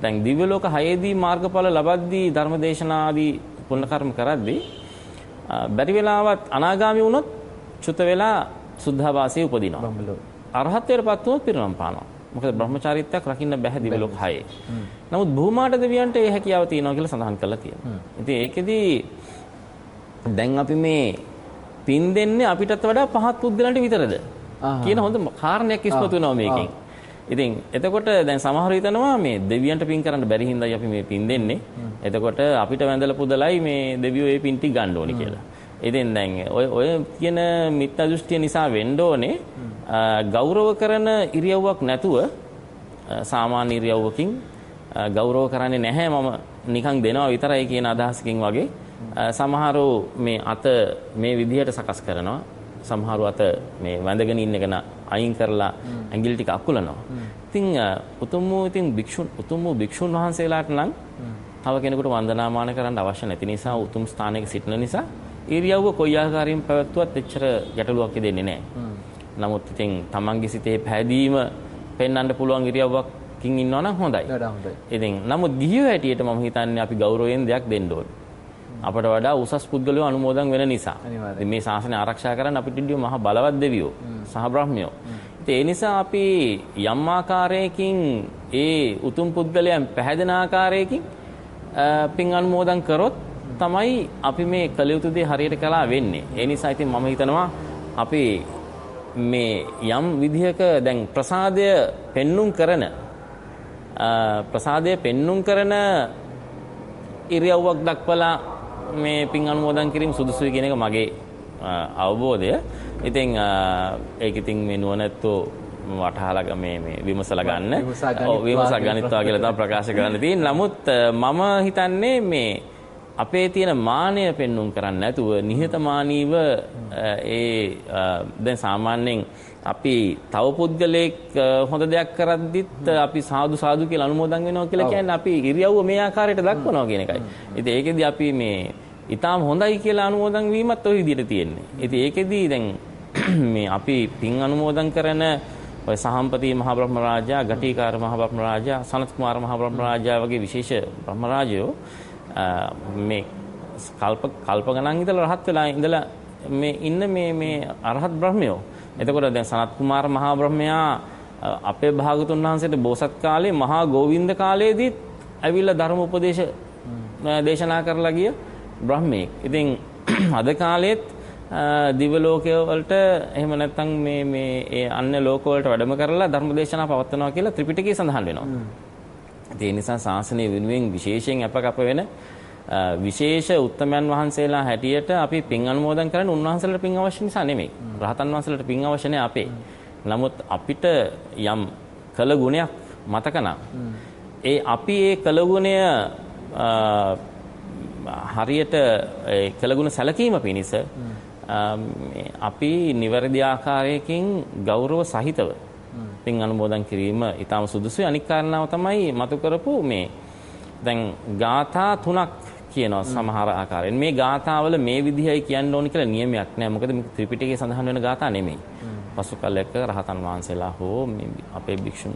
දැන් දිව්‍ය ලෝක 6ෙදී මාර්ගඵල ලබද්දී ධර්මදේශනාදී පුණ්‍ය කර්ම කරද්දී බැරි වෙලාවත් අනාගාමී වුණොත් චුත වෙලා සුද්ධාවාසයේ උපදිනවා. අරහත්ත්වයටපත් වුණොත් පිරිනම් පානවා. මොකද බ්‍රහ්මචාරීත්වයක් රකින්න බැහැ දිව්‍ය ලෝක 6. නමුත් භූමාට දෙවියන්ට ඒ හැකියාව තියෙනවා කියලා සඳහන් කරලා තියෙනවා. ඉතින් ඒකෙදි දැන් අපි මේ පින් දෙන්නේ අපිටත් වඩා පහත් පුද්ගලන්ට විතරද? කියන හොඳ කාරණයක් ඉස්මතු වෙනවා මේකෙන්. ඉතින් එතකොට දැන් සමහර හිතනවා මේ දෙවියන්ට පින් කරන්න බැරි හින්දායි අපි මේ පින් දෙන්නේ. එතකොට අපිට වැඳලා පුදලයි මේ දෙවියෝ ඒ පින් ටික ගන්න ඕනේ කියලා. ඉතින් දැන් ඔය ඔය කියන මිත්‍යා දෘෂ්ටිය නිසා වෙන්න ඕනේ. ගෞරව කරන ඉරියව්වක් නැතුව සාමාන්‍ය ඉරියව්වකින් ගෞරව කරන්නේ නැහැ මම නිකන් දෙනවා විතරයි කියන අදහසකින් වගේ. සමහරව මේ අත මේ විදිහට සකස් කරනවා. සමහරව අත මේ වැඳගෙන ඉන්න කෙනා අයින් කරලා ඇඟිලි ටික අකුලනවා. ඉතින් උතුම් වූ ඉතින් භික්ෂුන් උතුම් වූ භික්ෂුන් වහන්සේලාට නම් තව කෙනෙකුට වන්දනාමාන කරන්න අවශ්‍ය නැති නිසා උතුම් ස්ථානයක සිටින නිසා ඉරියව්ව කොයි ආකාරයෙන් පැවැත්වුවත් එච්චර ගැටලුවක් දෙන්නේ නැහැ. නමුත් ඉතින් තමන්ගේ සිතේ පැහැදීම පෙන්වන්න පුළුවන් ඉරියව්වකින් ඉන්නවා නම් හොඳයි. ඉතින් නමුත් ගිහියෝ හැටියට මම හිතන්නේ අපි ගෞරවයෙන් දෙයක් දෙන්න ඕනේ. අපට වඩා උසස් පුද්ගලයෝ අනුමෝදන් වෙන නිසා. මේ ශාසනය ආරක්ෂා කරන්න අපිට ඉන්නේ මහා බලවත් දෙවියෝ සහ බ්‍රහ්මයෝ. ඒ නිසා අපි යම් ආකාරයකින් ඒ උතුම් පුද්ගලයන් පැහැදෙන ආකාරයකින් පින් අනුමෝදන් කරොත් තමයි අපි මේ කළ යුතු දේ හරියට කළා වෙන්නේ. ඒ නිසා ඉතින් මම හිතනවා අපි මේ යම් විදිහක දැන් ප්‍රසාදය පෙන්눔 කරන ප්‍රසාදය පෙන්눔 කරන ඉරියව්වක් දක්වලා මේ පින් අනුමෝදන් කිරීම සුදුසුයි කියන එක මගේ අවබෝධය. ඉතින් ඒක ඉතින් මේ නුවණැත්තෝ වටහලා මේ මේ විමසලා ගන්න. ඔව් විමසා ගනිත්වා කියලා තමයි ප්‍රකාශ කරන්න තියෙන්නේ. නමුත් මම හිතන්නේ මේ අපේ තියෙන මානය පෙන්눔 කරන්නේ නැතුව නිහතමානීව ඒ දැන් සාමාන්‍යයෙන් අපි තව පුද්ගලයෙක් හොඳ දෙයක් කරද්දිත් අපි සාදු සාදු කියලා අනුමෝදන් වෙනවා කියලා කියන්නේ අපි ඉරියව්ව මේ ආකාරයට දක්වනවා කියන එකයි. ඉතින් ඒකෙදි අපි මේ ඊටාම හොඳයි කියලා අනුමෝදන් වීමත් ওই විදිහට තියෙන්නේ. ඉතින් ඒකෙදි දැන් මේ අපි පින් අනුමෝදන් කරන ඔය සහම්පති මහ බ්‍රහ්ම රාජා, ගටිකාර මහ බ්‍රහ්ම රාජා, සනත් කුමාර මහ බ්‍රහ්ම රාජා වගේ විශේෂ බ්‍රහ්ම රාජයෝ මේ කල්ප කල්ප ගණන් ඉඳලා රහත් වෙලා ඉඳලා මේ ඉන්න මේ මේ අරහත් බ්‍රහ්මයෝ. එතකොට දැන් සනත් කුමාර මහා බ්‍රහ්මයා අපේ භාගතුන් වහන්සේට බෝසත් කාලේ මහා ගෝවින්ද කාලයේදීත් ඇවිල්ලා ධර්ම උපදේශ දේශනා කරලා ගිය බ්‍රහ්මෙක්. ඉතින් අද කාලෙත් දිව්‍ය ලෝකය වලට එහෙම නැත්නම් මේ මේ ඒ අන්‍ය ලෝක වලට වැඩම කරලා ධර්ම දේශනා පවත්වනවා කියලා ත්‍රිපිටකයේ සඳහන් වෙනවා. ඒ නිසා ශාසනය වෙනුවෙන් විශේෂයෙන් අපකප වෙන විශේෂ උත්තමයන් වහන්සේලා හැටියට අපි පින් අනුමෝදන් කරන්නේ උන්වහන්සේලාට පින් අවශ්‍ය නිසා නෙමෙයි. රහතන් වහන්සේලාට පින් අවශ්‍ය අපේ. නමුත් අපිට යම් කළ ගුණයක් මතක ඒ අපි ඒ කළ ගුණය හරියට කළගුණ සැලකීම පිණිස අපි නිවැරදි ආකාරයකින් ගෞරව සහිතව පින් අනුමෝදන් කිරීම ඊටම සුදුසුයි. අනික් කාරණාව තමයි මතු කරපු මේ දැන් ગાථා තුනක් කියනවා සමහර ආකාරයෙන්. මේ ગાථාවල මේ විදිහයි කියන්න ඕනි කියලා නියමයක් නැහැ මොකද මේ ත්‍රිපිටකයේ සඳහන් වෙන ગાථා නෙමෙයි. පසු කලයක රහතන් වහන්සේලා හෝ මේ අපේ භික්ෂුන්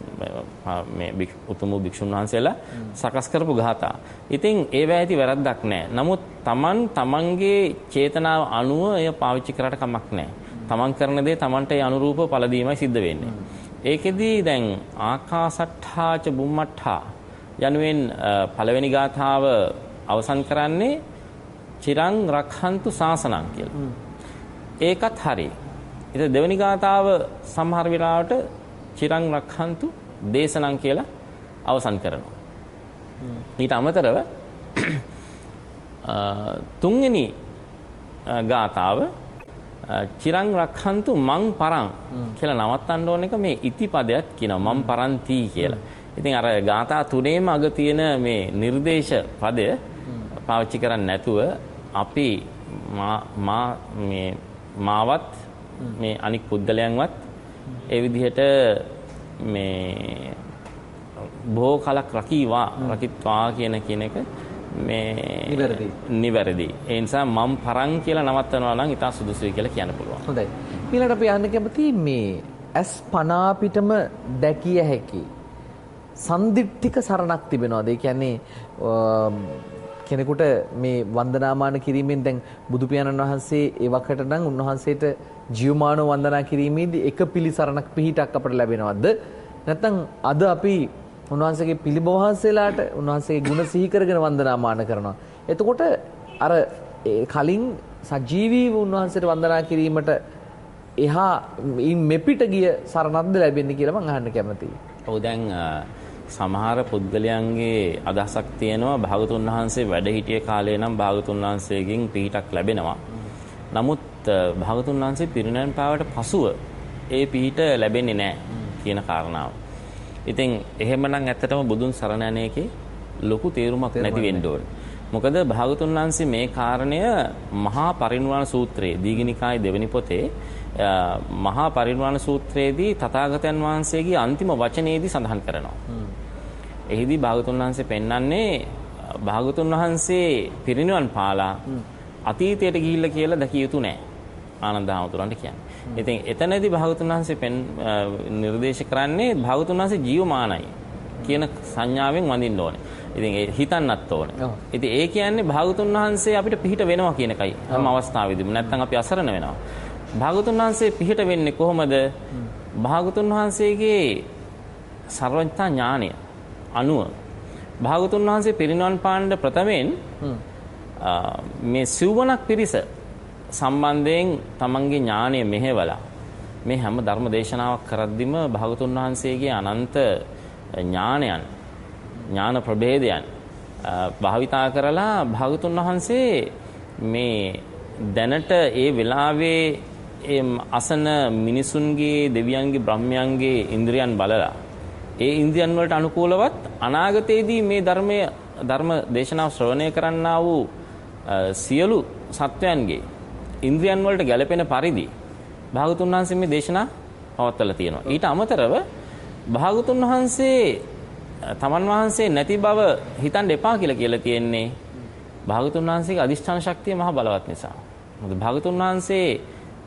මේ උතුම් භික්ෂුන් වහන්සේලා සකස් කරපු ગાථා. ඉතින් ඒවැ ඇති වැරද්දක් නැහැ. නමුත් Taman Tamanගේ චේතනාව අනුව එය පාවිච්චි කරාට කමක් නැහැ. Taman කරන දේ Tamanට ඒ අනුරූප ඵල දීමයි සිද්ධ වෙන්නේ. ඒකෙදී දැන් ආකාසට්ඨාච බුම්මට්ඨා යනුවෙන් පළවෙනි ගාථාව අවසන් කරන්නේ චිරං රක්හන්තු සාසනං කියලා. ඒකත් හරි. ඉතින් දෙවෙනි ගාථාව සමහර වෙලාවට චිරං රක්හන්තු දේශනං කියලා අවසන් කරනවා. ඊට අමතරව තුන්වෙනි ගාථාව චිරං රක්හන්තු මං පරං කියලා නවත්තන්න ඕන එක මේ ඉතිපදයක් කියනවා මං පරන්ති කියලා. ඉතින් අර ගාථා තුනේම අග තියෙන මේ නිර්දේශ පදය පාවිච්චි කරන්නේ නැතුව අපි මා මේ මාවත් මේ අනික් පුද්ගලයන්වත් ඒ විදිහට මේ බොහෝ කලක් රකීවා රකිත්වා කියන කියන එක මේ නිවැරදි. නිවැරදි. ඒ නිසා මම් පරං කියලා නවත්තනවා නම් ඉතා සුදුසුයි කියලා කියන්න පුළුවන්. හොඳයි. ඊළඟට අපි අහන්න කැමති මේ ඇස් පනා පිටම දැකිය හැකි සන්දිට්ඨික සරණක් තිබෙනවාද? ඒ කියන්නේ කෙනෙකුට මේ වන්දනාමාන කිරීමෙන් දැන් බුදු පියාණන් වහන්සේ ඒ වකට නම් උන්වහන්සේට ජීවමානව වන්දනා කිරීමේදී එක පිළිසරණක් පිහිටක් අපට ලැබෙනවද? නැත්නම් අද අපි උන්වහන්සේගේ පිළිබ වහන්සේලාට උන්වහන්සේගේ ගුණ සිහි කරගෙන වන්දනාමාන කරනවා. එතකොට අර කලින් සජීවීව උන්වහන්සේට වන්දනා කිරීමට එහා මෙපිට ගිය සරණක්ද ලැබෙන්නේ කියලා මම අහන්න කැමතියි. ඔව් දැන් සමහර පුද්ගලයන්ගේ අදහසක් තියෙනවා භාගතුන් වහන්සේ වැඩ හිටිය කාලේ නම් භාගතුන් වහන්සේගෙන් පිහිටක් ලැබෙනවා. නමුත් භාගතුන් වහන්සේ පිරිනැන් පාවට පසුව ඒ පිහිට ලැබෙන්නේ නැහැ කියන කාරණාව. ඉතින් එහෙමනම් ඇත්තටම බුදුන් සරණ යන එකේ ලොකු තේරුමක් නැති වෙන්න ඕනේ. මොකද භාගතුන් වහන්සේ මේ කාරණය මහා පරිනිර්වාණ සූත්‍රයේ දීඝනිකායේ දෙවෙනි පොතේ මහා පරිනිර්වාණ සූත්‍රයේදී තථාගතයන් වහන්සේගේ අන්තිම වචනයේදී සඳහන් කරනවා. එහිදී භාගතුන් වහන්සේ පෙන්වන්නේ භාගතුන් වහන්සේ පිරිනිවන් පාලා අතීතයට ගිහිල්ලා කියලා දැකිය යුතු නෑ. ආනන්ද හාමුදුරන්ට කියන්නේ. ඉතින් එතනදී භාගතුන් වහන්සේ පෙන් නිර්දේශ කරන්නේ භාගතුන් වහන්සේ ජීවමානයි කියන සංඥාවෙන් වඳින්න ඕනේ. ඉතින් ඒ හිතන්නත් ඕනේ. ඉතින් ඒ කියන්නේ භාගතුන් වහන්සේ අපිට පිහිට වෙනවා කියන එකයි හැම අවස්ථාවෙදිම. නැත්නම් අපි අසරණ වෙනවා. භාගතුන් වහන්සේ පිහිට වෙන්නේ කොහොමද? භාගතුන් වහන්සේගේ සර්වඥතා ඥානය අනුව භාගතුන් වහන්සේ පිරිනවන් පාණ්ඩ ප්‍රථමයෙන් මේ සිව්වනක් පිරිස සම්බන්ධයෙන් තමන්ගේ ඥානය මෙහෙवला මේ හැම ධර්ම දේශනාවක් කරද්දිම භාගතුන් වහන්සේගේ අනන්ත ඥානයන් ඥාන ප්‍රභේදයන් භාවිතා කරලා භාගතුන් වහන්සේ මේ දැනට ඒ වෙලාවේ ඒ අසන මිනිසුන්ගේ දෙවියන්ගේ බ්‍රහ්මයන්ගේ ඉන්ද්‍රියන් බලලා ඒ ඉන්ද්‍රියන් වලට අනුකූලවත් අනාගතයේදී මේ ධර්මය ධර්ම දේශනාව ශ්‍රවණය කරන්නා වූ සියලු සත්වයන්ගේ ඉන්ද්‍රියන් වලට ගැළපෙන පරිදි භාගතුන් වහන්සේ මේ දේශනා පවත්වලා තියෙනවා. ඊට අමතරව භාගතුන් වහන්සේ තමන් වහන්සේ නැති බව හිතන්න එපා කියලා කියලා තියෙන්නේ භාගතුන් වහන්සේගේ අදිෂ්ඨාන ශක්තිය මහ බලවත් නිසා. මොකද භාගතුන් වහන්සේ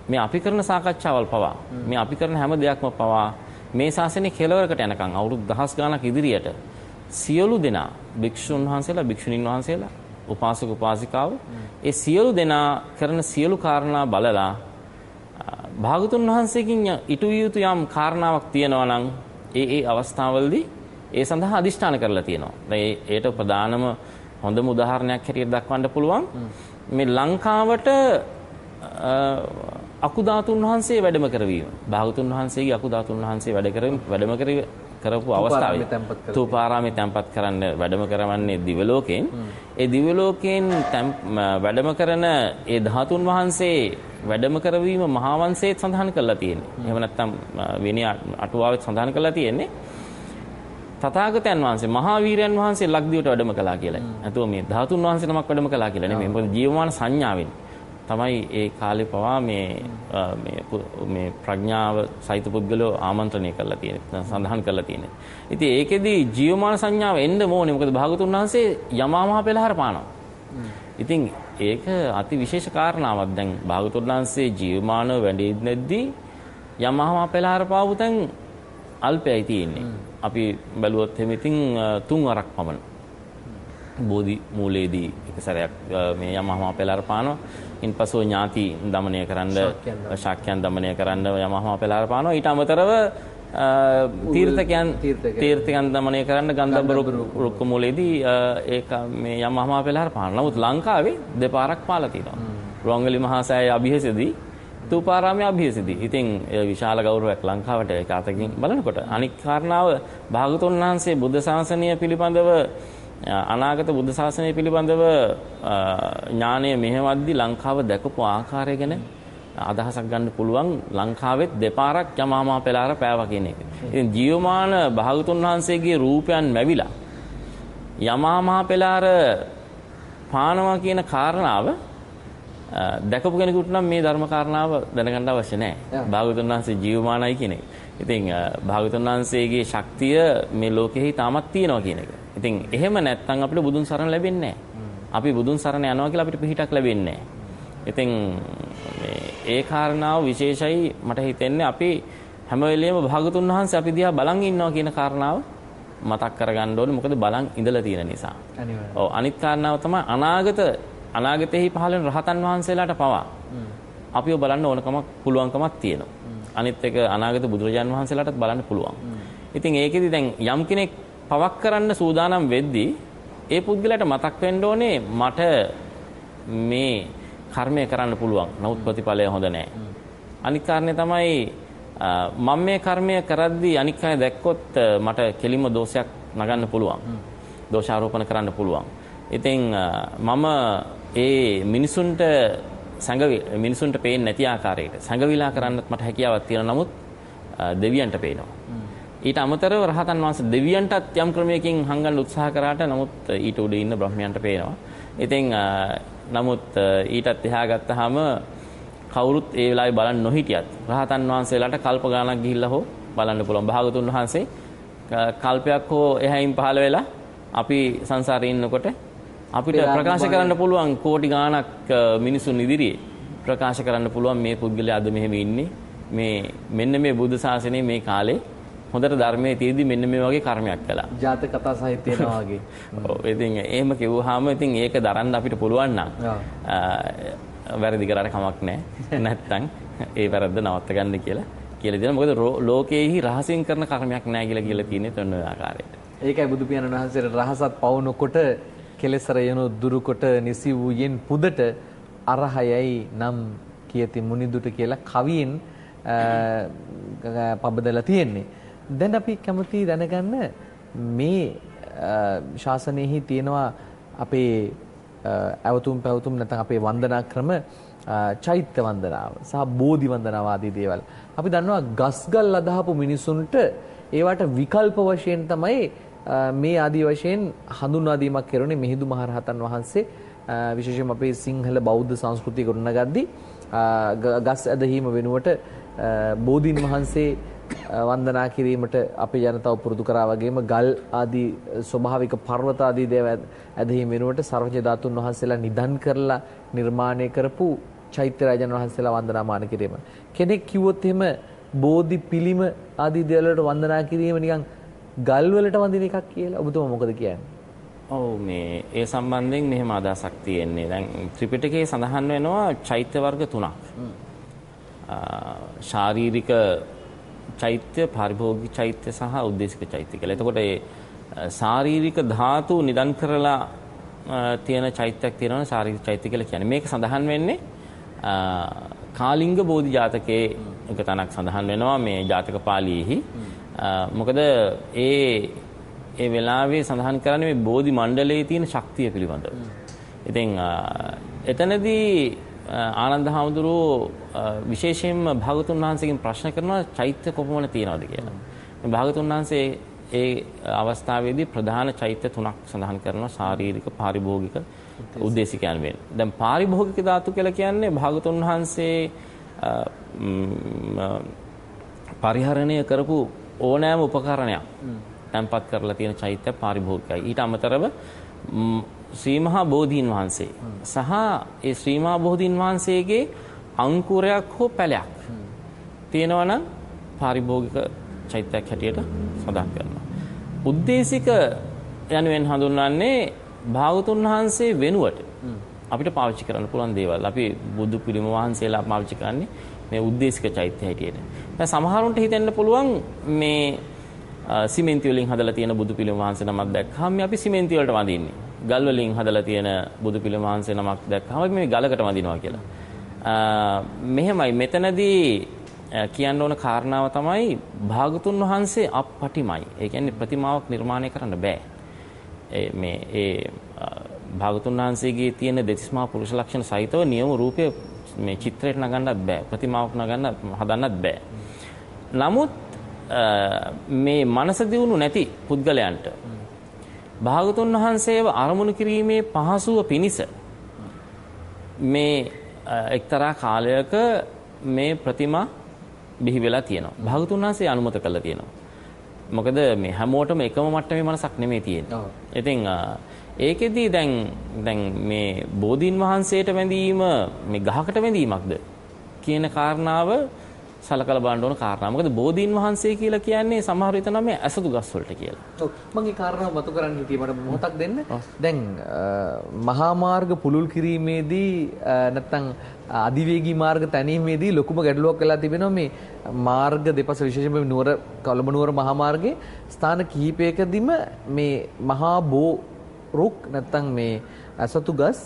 මේ අපි කරන සාකච්ඡාවල් පවා මේ අපි කරන හැම දෙයක්ම පවා මේ ශාසනයේ කෙලවරකට යනකම් අවුරුදු දහස් ගාණක් ඉදිරියට සියලු දෙනා භික්ෂුන් වහන්සේලා භික්ෂුණීන් වහන්සේලා උපාසක උපාසිකාව ඒ සියලු දෙනා කරන සියලු කාරණා බලලා භාගතුන් වහන්සේකින් ඉටු යුතු යම් කාරණාවක් තියෙනවා නම් ඒ ඒ අවස්ථාවවලදී ඒ සඳහා අදිෂ්ඨාන කරලා තියෙනවා. දැන් ඒට ප්‍රධානම හොඳම උදාහරණයක් හැටියට දක්වන්න පුළුවන් මේ ලංකාවට අකුධාතුන් වහන්සේ වැඩම කරවීම. භාගතුන් වහන්සේගේ අකුධාතුන් වහන්සේ වැඩ කරමින් වැඩම කරපු අවස්ථාවේ තූපාරාමේ තැන්පත් කරන්න වැඩම කරවන්නේ දිව්‍ය ලෝකයෙන්. ඒ දිව්‍ය ලෝකයෙන් වැඩම කරන ඒ ධාතුන් වහන්සේ වැඩම කරවීම මහා වංශයේත් සඳහන් කරලා තියෙන්නේ. එහෙම නැත්නම් විනය අටුවාවෙත් සඳහන් කරලා තියෙන්නේ. තථාගතයන් වහන්සේ මහා වීරයන් වහන්සේ ලක්දිවට වැඩම කළා කියලා. නැතුව මේ ධාතුන් වහන්සේ නමක් වැඩම කළා කියලා නෙමෙයි. මොකද ජීවමාන සංඥාවෙන් තමයි ඒ කාලේ පවා මේ මේ මේ ප්‍රඥාව සහිත පුද්ගලෝ ආමන්ත්‍රණය කරලා තියෙන්නේ සඳහන් කරලා තියෙන්නේ. ඉතින් ඒකෙදි ජීවමාන සංඥාව එන්න ඕනේ. මොකද භාගතුන් වහන්සේ යමා මහ පෙළහර පානවා. ඉතින් ඒක අති විශේෂ කාරණාවක්. දැන් භාගතුන් වහන්සේ ජීවමානව වැඩි නැද්දී යමා මහ පෙළහර පාවු තැන් අල්පයයි තියෙන්නේ. අපි බැලුවොත් එහෙම ඉතින් තුන් වරක් පමණ. බෝධි මූලයේදී එක සැරයක් මේ යමහා පෙළහර පානවා. ඉන්පසු ඥාති দমনය කරන්න ශාක්‍යයන් দমনය කරන්න යමහම පෙළහර පානවා. ඊට අමතරව තීර්ථකයන් තීර්ථකයන්. দমনය කරන්න ගන්ධබ්බ රුක්ක මූලයේදී ඒක මේ යමහම පෙළහර පාන නමුත් ලංකාවේ දෙපාරක් පාලා තියෙනවා. රුවන්වැලි මහා සෑයේ අභියසෙදී තූපාරාමයේ අභියසෙදී ඉතින් විශාල ගෞරවයක් ලංකාවට ඒක අතකින් බලනකොට. අනික් කාරණාව භාගතුන් වහන්සේ බුද්ධ ශාසනය පිළිබඳව අනාගත බුද්ධ ශාසනය පිළිබඳව ඥානය මෙහෙවද්දි ලංකාව දැකපු ආකාරය ගැන අදහසක් ගන්න පුළුවන් ලංකාවෙත් දෙපාරක් යමාමා පෙළාර පෑවා කියන එක. ඉතින් ජීවමාන භාගතුන් වහන්සේගේ රූපයන් මැවිලා යමාමා පෙළාර පානවා කියන කාරණාව දැකපු කෙනෙකුට නම් මේ ධර්ම කාරණාව දැනගන්න අවශ්‍ය නැහැ. භාගතුන් වහන්සේ ජීවමානයි කියන එක. ඉතින් භාගතුන් වහන්සේගේ ශක්තිය මේ ලෝකෙහි තාමත් තියෙනවා කියන එක. ඉතින් එහෙම නැත්නම් අපිට බුදුන් සරණ ලැබෙන්නේ අපි බුදුන් සරණ යනවා කියලා අපිට පිහිටක් ලැබෙන්නේ ඉතින් ඒ කාරණාව විශේෂයි මට හිතෙන්නේ අපි හැම වෙලෙම භාගතුන් වහන්සේ අපි දිහා බලන් ඉන්නවා කියන කාරණාව මතක් කරගන්න ඕනේ. මොකද බලන් ඉඳලා තියෙන නිසා. ඔව් අනිත් කාරණාව තමයි අනාගත අනාගතයේහි පහළ වෙන රහතන් වහන්සේලාට පවා අපිව බලන්න ඕනකමක් පුළුවන්කමක් තියෙනවා. අනිත් එක අනාගත බුදුරජාන් වහන්සේලාටත් බලන්න පුළුවන්. ඉතින් ඒකෙදි දැන් යම් කෙනෙක් පවක් කරන්න සූදානම් වෙද්දී ඒ පුද්ගලයාට මතක් වෙන්න ඕනේ මට මේ කර්මය කරන්න පුළුවන්. නමුත් ප්‍රතිඵලය හොඳ නැහැ. අනිත් කාරණේ තමයි මම මේ කර්මය කරද්දී අනික් අය දැක්කොත් මට කෙලිම දෝෂයක් නගන්න පුළුවන්. දෝෂාරෝපණ කරන්න පුළුවන්. ඉතින් මම ඒ මිනිසුන්ට සංගවි මිනිසුන්ට පේන්නේ නැති ආකාරයකට සංගවිලා කරන්නත් මට හැකියාවක් තියෙනවා නමුත් දෙවියන්ට පේනවා. ඊට අමතරව රහතන් වහන්සේ දෙවියන්ටත් යම් ක්‍රමයකින් හංගන්න උත්සාහ කරාට නමුත් ඊට උඩ ඉන්න බ්‍රහ්මයන්ට පේනවා. ඉතින් නමුත් ඊටත් එහා ගත්තාම කවුරුත් ඒ වෙලාවේ බලන්න නොහිටියත් රහතන් වහන්සේලාට කල්ප ගාණක් ගිහිල්ලා හෝ බලන්න පුළුවන්. භාගතුන් වහන්සේ කල්පයක් හෝ එහයින් පහළ වෙලා අපි සංසාරේ ඉන්නකොට අපිට ප්‍රකාශ කරන්න පුළුවන් කෝටි ගාණක් මිනිසුන් ඉදිරියේ ප්‍රකාශ කරන්න පුළුවන් මේ පුද්ගලයා අද මෙහෙම ඉන්නේ මේ මෙන්න මේ බුද්ධ ශාසනයේ මේ කාලේ හොඳට ධර්මයේ තියෙදි මෙන්න මේ වගේ කර්මයක් කළා. ජාතක කතා සහිත වෙනවා වගේ. ඔව් ඉතින් එහෙම කිව්වහම ඉතින් ඒක දරන්න අපිට පුළුවන් නම් වැරදි කරාට කමක් නැහැ. නැත්තම් ඒ වැරද්ද නවත්ත ගන්න කියලා කියලා දෙනවා. මොකද ලෝකයේහි රහසින් කරන කර්මයක් නැහැ කියලා කියලා තියෙන්නේ තොන්න ආකාරයට. ඒකයි බුදු පියාණන් වහන්සේ රහසත් පවුනකොට කෙලෙසර යනු දුරුකොට නිසි වූයෙන් පුදට අරහයයි නම් කියති මුනිදුට කියලා කවියෙන් පබදලා තියෙන්නේ. දැන් අපි කැමති දැනගන්න මේ ශාසනයෙහි තියෙනවා අපේ ඇවතුම් පැවතුම් නැත්නම් අපේ වන්දනා ක්‍රම චෛත්‍ය වන්දනාව සහ බෝධි වන්දනාව ආදී දේවල්. අපි දන්නවා ගස්ගල් අදහපු මිනිසුන්ට ඒවට විකල්ප වශයෙන් තමයි මේ ආදී වශයෙන් හඳුන්වා දීමක් කෙරුණේ මිහිඳු මහරහතන් වහන්සේ විශේෂයෙන්ම අපේ සිංහල බෞද්ධ සංස්කෘතිය ගොඩනගද්දී ගස් ඇදහිම වෙනුවට බෝධීන් වහන්සේ වන්දනා කිරීමට අපේ ජනතාව පුරුදු කරා වගේම ගල් ආදී ස්වභාවික පර්වත ආදී දේවල් ඇදහිම වෙනුවට සර්වජ ධාතුන් වහන්සේලා නිදන් කරලා නිර්මාණය කරපු චෛත්‍ය රාජන් වහන්සේලා වන්දනාමාන කිරීම. කෙනෙක් කිව්වොත් එහෙම බෝධි පිළිම ආදී දේවල් වලට වන්දනා කිරීම නිකන් ගල් වලට වඳින එකක් කියලා ඔබතුමා මොකද කියන්නේ? ඔව් මේ ඒ සම්බන්ධයෙන් මෙහෙම අදහසක් තියෙන්නේ. දැන් ත්‍රිපිටකයේ සඳහන් වෙනවා චෛත්‍ය වර්ග තුනක්. ශාරීරික චෛත්‍ය, පාරිභෝගික චෛත්‍ය සහ උද්දේශික චෛත්‍ය කියලා. එතකොට ඒ ශාරීරික ධාතු නිදන් කරලා තියෙන චෛත්‍යයක් තියෙනවා ශාරීරික චෛත්‍ය කියලා කියන්නේ. මේක සඳහන් වෙන්නේ කාලිංග බෝධි ජාතකයේ එක තැනක් සඳහන් වෙනවා මේ ජාතක පාළියේහි. මොකද ඒ ඒ වෙලාවේ සඳහන් කරන්නේ මේ බෝධි මණ්ඩලයේ තියෙන ශක්තිය පිළිබඳව. ඉතින් එතනදී ආනන්ද හාමුදුරුවෝ විශේෂයෙන්ම භාගතුන් වහන්සේගෙන් ප්‍රශ්න කරනවා චෛත්‍ය කොපමණ තියනවද කියලා. භාගතුන් වහන්සේ ඒ අවස්ථාවේදී ප්‍රධාන චෛත්‍ය තුනක් සඳහන් කරනවා ශාරීරික පාරිභෝගික උද්දේශිකයන් වෙන. දැන් පාරිභෝගික ධාතු කියලා කියන්නේ භාගතුන් වහන්සේ පරිහරණය කරපු ඕනෑම උපකරණයක් තැන්පත් කරලා තියෙන චෛත්‍ය පාරිභෝගිකයි. ඊට අමතරව ශ්‍රී මහා බෝධීන් වහන්සේ සහ ඒ ශ්‍රී මහා බෝධීන් වහන්සේගේ අංකුරයක් හෝ පැලයක් තියෙනවා නම් පාරිභෝගික චෛත්‍යයක් හැටියට සඳහන් කරනවා. උද්දේශික යනුවෙන් හඳුන්වන්නේ භාගතුන් වහන්සේ වෙනුවට අපිට පාවිච්චි කරන්න පුළුවන් දේවල්. අපි බුදු පිළිම වහන්සේලා පාවිච්චි කරන්නේ මේ උද්දේශික චෛත්‍ය හැටියට. දැන් සමහරුන්ට හිතෙන්න පුළුවන් මේ සිමෙන්ති වලින් හදලා තියෙන බුදු පිළිම වහන්සේ නමක් දැක්කම අපි සිමෙන්ති වලට වඳින්නේ. ගල් වලින් හදලා තියෙන බුදු පිළිම වහන්සේ නමක් දැක්කම මේ ගලකට වඳිනවා කියලා. මෙහෙමයි මෙතනදී කියන්න ඕන කාරණාව තමයි භාගතුන් වහන්සේ අපපටිමයි. ඒ කියන්නේ ප්‍රතිමාවක් නිර්මාණය කරන්න බෑ. මේ ඒ භාගතුන් වහන්සේගේ තියෙන දෙතිස්මා පුරුෂ ලක්ෂණ සහිතව නියම රූපය මේ චිත්‍රයට නගන්නත් බෑ. ප්‍රතිමාවක් නගන්න හදන්නත් බෑ. නමුත් මේ මනස දියුණු නැති පුද්ගලයන්ට භාගතුන් වහන්සේව අරමුණු කිරීමේ පහසුව පිණිස මේ එක්තරා කාලයක මේ ප්‍රතිමා බිහි වෙලා තියෙනවා. භාගතුන් වහන්සේ අනුමත කළා තියෙනවා. මොකද මේ හැමෝටම එකම මට්ටමේ මනසක් නෙමෙයි තියෙන්නේ. ඉතින් ඒකෙදී දැන් දැන් මේ බෝධීන් වහන්සේට වැඳීම මේ ගහකට වැඳීමක්ද කියන කාරණාව සලකලා බලන්න ඕන කාරණා. මොකද බෝධීන් වහන්සේ කියලා කියන්නේ සමහර විට නම් මේ ඇසතු ගස් වලට කියලා. ඔව්. මම ඒ කාරණාව මතු කරන්න හිටියේ මට මොහොතක් දෙන්න. දැන් මහා මාර්ග පුලුල් කිරීමේදී නැත්තම් අධිවේගී මාර්ග තැනීමේදී ලොකුම ගැටලුවක් වෙලා තිබෙනවා මේ මාර්ග දෙපස විශේෂයෙන්ම නුවර කොළඹ නුවර මහා මාර්ගයේ ස්ථාන කිහිපයකදීම මේ මහා බෝ රුක් නැත්තම් මේ ඇසතු ගස්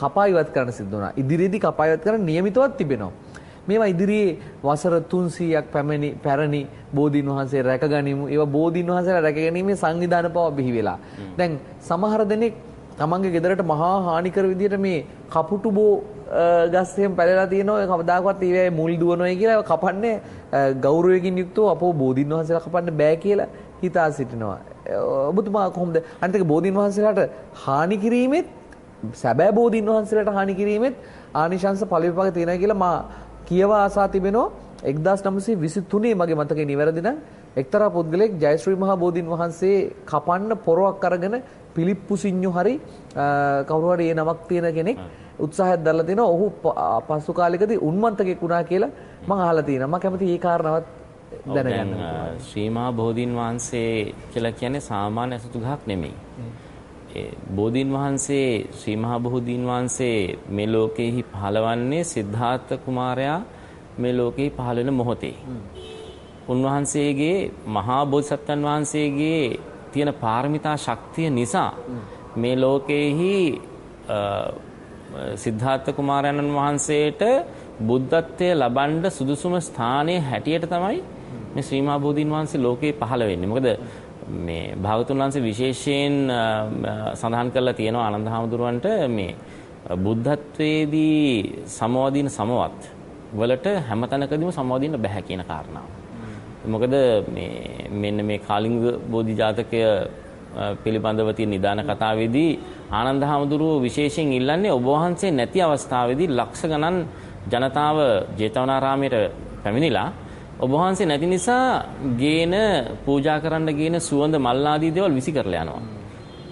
කපා ඉවත් කරන්න සිද්ධ වුණා. ඉදිරියේදී කපා ඉවත් කරන්න නියමිතවත් තිබෙනවා. මේවා ඉදිරියේ වසර 300ක් පැමිණි පැරණි බෝධීන් වහන්සේ රැකගනිමු. ඒවා බෝධීන් වහන්සේලා රැකගැනීමේ සංවිධාන පව බිහි වෙලා. දැන් සමහර දෙනෙක් තමන්ගේ ගෙදරට මහා හානිකර විදියට මේ කපුටු බෝ ගස් එහෙම පැලලා තියෙනවා කවදාකවත් ඒවැ මුල් දුවනොයි කියලා කපන්නේ ගෞරවයෙන් යුක්තව අපෝ බෝධීන් වහන්සේලා කපන්න බෑ කියලා හිතා සිටිනවා. ඔබතුමා කොහොමද අනිත් එක බෝධීන් වහන්සේලාට හානි කිරීමෙත් සැබෑ බෝධීන් වහන්සේලාට හානි කිරීමෙත් ආනිශංස ඵල විපාක තියෙනවා කියලා මා කියවා ආසා තිබෙනවා. 1923 මගේ මතකේ නිවැරදි නම්. එක්තරා පුද්ගලෙක් ජයශ්‍රී මහා බෝධින් වහන්සේ කපන්න පොරවක් අරගෙන පිලිප්පු සිඤ්ඤු හරි කවුරු හරි ඒ නමක් තියෙන කෙනෙක් උත්සාහයක් දැරලා තිනවා ඔහු පසු කාලෙකදී උන්මන්තකෙක් වුණා කියලා මම අහලා තියෙනවා. මම කැමති මේ කාරණාවත් දැනගන්න. ශ්‍රී මහා බෝධින් වහන්සේ කියලා කියන්නේ සාමාන්‍ය අසතු ගහක් නෙමෙයි. බෝධීන් වහන්සේ ශ්‍රී මහා බෝධීන් වහන්සේ මේ ලෝකෙහි පහළවන්නේ සිද්ධාර්ථ කුමාරයා මේ ලෝකෙහි පහළ වෙන මොහොතේ. උන්වහන්සේගේ මහා බෝධිසත්වයන් වහන්සේගේ තියෙන පාරමිතා ශක්තිය නිසා මේ ලෝකෙහි සිද්ධාර්ථ කුමාරයන්න් වහන්සේට බුද්ධත්වයේ ලබන්න සුදුසුම ස්ථානයේ හැටියට තමයි මේ ශ්‍රී මහා බෝධීන් වහන්සේ ලෝකේ පහළ වෙන්නේ. මොකද මේ භාගතුන් වහන්සේ විශේෂයෙන් සඳහන් කරලා තියෙනවා ආනන්ද හාමුදුරුවන්ට මේ බුද්ධත්වයේදී සමවදින සමවත් වලට හැමතැනකදීම සමවදින්න බෑ කියන කාරණාව. මොකද මේ මෙන්න මේ කාලිංග බෝධි ජාතකය පිළිබඳව තියෙන නිදාන කතාවේදී ආනන්ද හාමුදුරුව විශේෂයෙන් ඉල්ලන්නේ ඔබ වහන්සේ නැති අවස්ථාවේදී ලක්ෂ ගණන් ජනතාව ජේතවනාරාමයට පැමිණිලා ඔබ වහන්සේ නැති නිසා ගේන පූජා කරන්න ගේන සුවඳ මල් ආදී දේවල් විසි කරලා යනවා.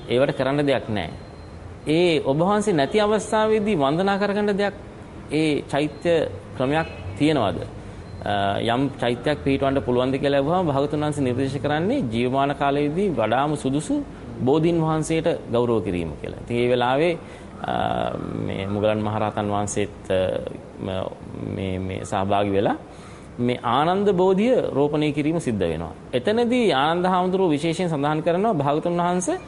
ඒවට කරන්න දෙයක් නැහැ. ඒ ඔබ වහන්සේ නැති අවස්ථාවේදී වන්දනා කරගන්න දෙයක් ඒ චෛත්‍ය ක්‍රමයක් තියනවාද? යම් චෛත්‍යයක් පිටවන්න පුළුවන්ද කියලා අහුවම භාගතුන් වහන්සේ නිර්දේශ කරන්නේ ජීවමාන කාලයේදී වඩාම සුදුසු බෝධීන් වහන්සේට ගෞරව කිරීම කියලා. ඉතින් ඒ වෙලාවේ මේ මුගලන් මහරහතන් වහන්සේත් මේ මේ සහභාගී වෙලා මේ ආනන්ද බෝධිය රෝපණය කිරීම සිද්ධ වෙනවා. එතනදී ආනන්ද හාමුදුරුවෝ විශේෂයෙන් සඳහන් කරනවා භාගතුන් වහන්සේ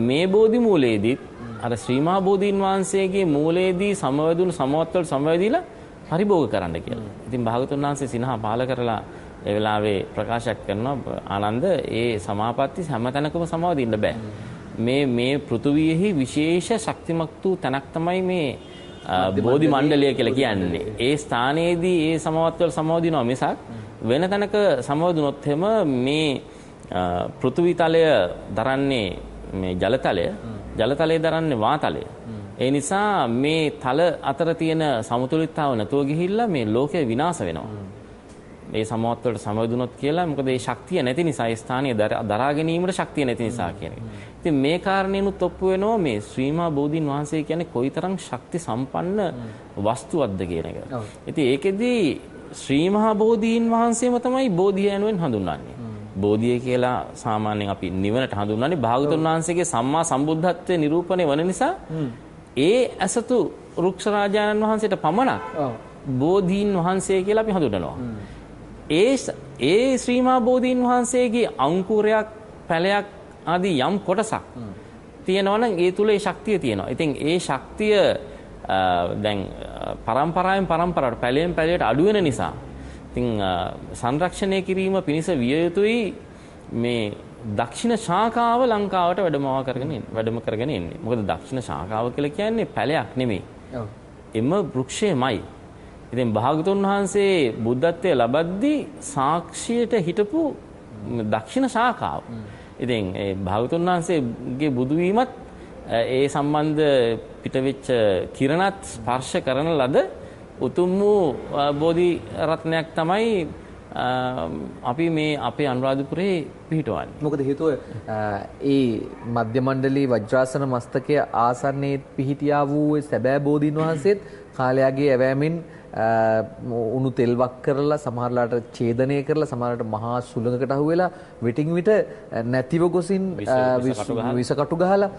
මේ බෝධි මූලයේදීත් අර ශ්‍රීමා බෝධීන් වහන්සේගේ මූලයේදී සමවැදුණු සමවත්වල සමවැදිලා පරිභෝග කරන්න කියලා. ඉතින් භාගතුන් වහන්සේ සිනහා පාල කරලා ඒ වෙලාවේ ප්‍රකාශයක් කරනවා ආනන්ද ඒ සමාපatti හැමතැනකම සමවදින්න බෑ. මේ මේ පෘථුවියෙහි විශේෂ ශක්තිමත් වූ තැනක් තමයි මේ බෝධි මණ්ඩලය කියලා කියන්නේ. ඒ ස්ථානයේදී ඒ සමවත්වල සමවදිනවා මිසක් වෙන තැනක සමවදුනොත් මේ පෘථුවි තලය දරන්නේ මේ ජලතලය ජලතලය දරන්නේ වාතලය. ඒ නිසා මේ තල අතර තියෙන සමතුලිතතාව නැතුව ගිහිල්ලා මේ ලෝකය විනාශ වෙනවා. මේ සමවත් වලට සමවැදුනොත් කියලා මොකද ඒ ශක්තිය නැති නිසා ඒ ස්ථානීය දරා ගැනීමට ශක්තිය නැති නිසා කියන එක. ඉතින් මේ කාරණේනුත් ඔප්පු වෙනවා මේ ශ්‍රීමා බෝධීන් වහන්සේ කියන්නේ කොයිතරම් ශක්ති සම්පන්න වස්තුවක්ද කියන එක. ඉතින් ඒකෙදී ශ්‍රීමහා බෝධීන් වහන්සේම තමයි බෝධිය යනුවෙන් හඳුන්වන්නේ. බෝධිය කියලා සාමාන්‍යයෙන් අපි නිවනට හඳුන්වන්නේ භාගතුන් වහන්සේගේ සම්මා සම්බුද්ධත්වයේ නිරූපණය වන නිසා ඒ ඇසතු රුක්ෂ රාජානන් වහන්සේට පමණක් බෝධීන් වහන්සේ කියලා අපි හඳුනනවා. ඒ ඒ ශ්‍රීමා බෝධීන් වහන්සේගේ අංකුරයක් පැලයක් ආදී යම් කොටසක් තියෙනවා නම් ඒ තුල ඒ ශක්තිය තියෙනවා. ඉතින් ඒ ශක්තිය දැන් පරම්පරාවෙන් පරම්පරාවට පැලයෙන් පැලයට අඩු වෙන නිසා ඉතින් සංරක්ෂණය කිරීම පිණිස විය යුතුයි මේ දක්ෂිණ ශාඛාව ලංකාවට වැඩමව කරගෙන වැඩම කරගෙන ඉන්නේ. මොකද දක්ෂිණ ශාඛාව කියලා කියන්නේ පැලයක් නෙමෙයි. එම වෘක්ෂයමයි. ඉතින් භාගතුන් වහන්සේ බුද්ධත්වයේ ලබද්දී සාක්ෂියට හිටපු දක්ෂිණ ශාඛාව. ඉතින් ඒ භාගතුන් වහන්සේගේ බුදු වීමත් ඒ සම්බන්ධ පිටවෙච්ච කිරණත් ස්පර්ශ කරන ලද උතුම් වූ බෝධි රත්නයක් තමයි අපි මේ අපේ අනුරාධපුරේ පිහිටවන්නේ. මොකද හේතුව ඒ මධ්‍ය මණ්ඩලී වජ්‍රාසන මස්තකයේ ආසන්නයේ පිහිටියා වූ සැබෑ බෝධීන් වහන්සේත් කාලයාගේ ඇවෑමෙන් උණු තෙල්වක් කරලා සමහරලාට ඡේදනය කරලා සමහරලාට මහා සුළඟකට අහු වෙලා විටින් විට නැතිව ගොසින් විසකටු ගහලා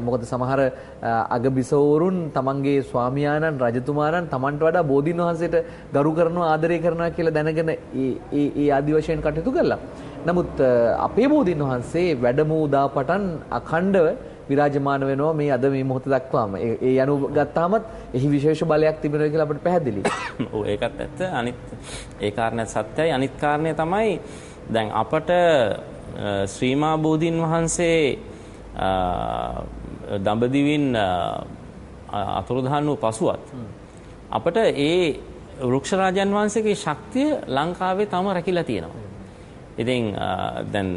මොකද සමහර අගබිසවරුන් තමන්ගේ ස්වාමියාණන් රජතුමාණන් තමන්ට වඩා බෝධීන් වහන්සේට ගරු කරනවා ආදරය කරනවා කියලා දැනගෙන ඒ ඒ ආදි වශයෙන් කටයුතු කළා. නමුත් අපේ බෝධීන් වහන්සේ වැඩමූ දා පටන් අඛණ්ඩව විරාජමාන වෙනවා මේ අද මේ මොහොත දක්වාම. ඒ යනු ගත්තාමත් එහි විශේෂ බලයක් තිබෙනවා කියලා අපිට පැහැදිලි. ඔව් ඒකත් ඇත්ත. අනිත් ඒ කාරණේ සත්‍යයි. අනිත් කාරණේ තමයි දැන් අපට ශ්‍රීමා බෝධීන් වහන්සේ දඹදිවින් අතුරුදහන් වූ පසුවත් අපට ඒ වෘක්ෂ රාජන් වහන්සේගේ ශක්තිය ලංකාවේ තම රැකිලා තියෙනවා. ඉතින් දැන්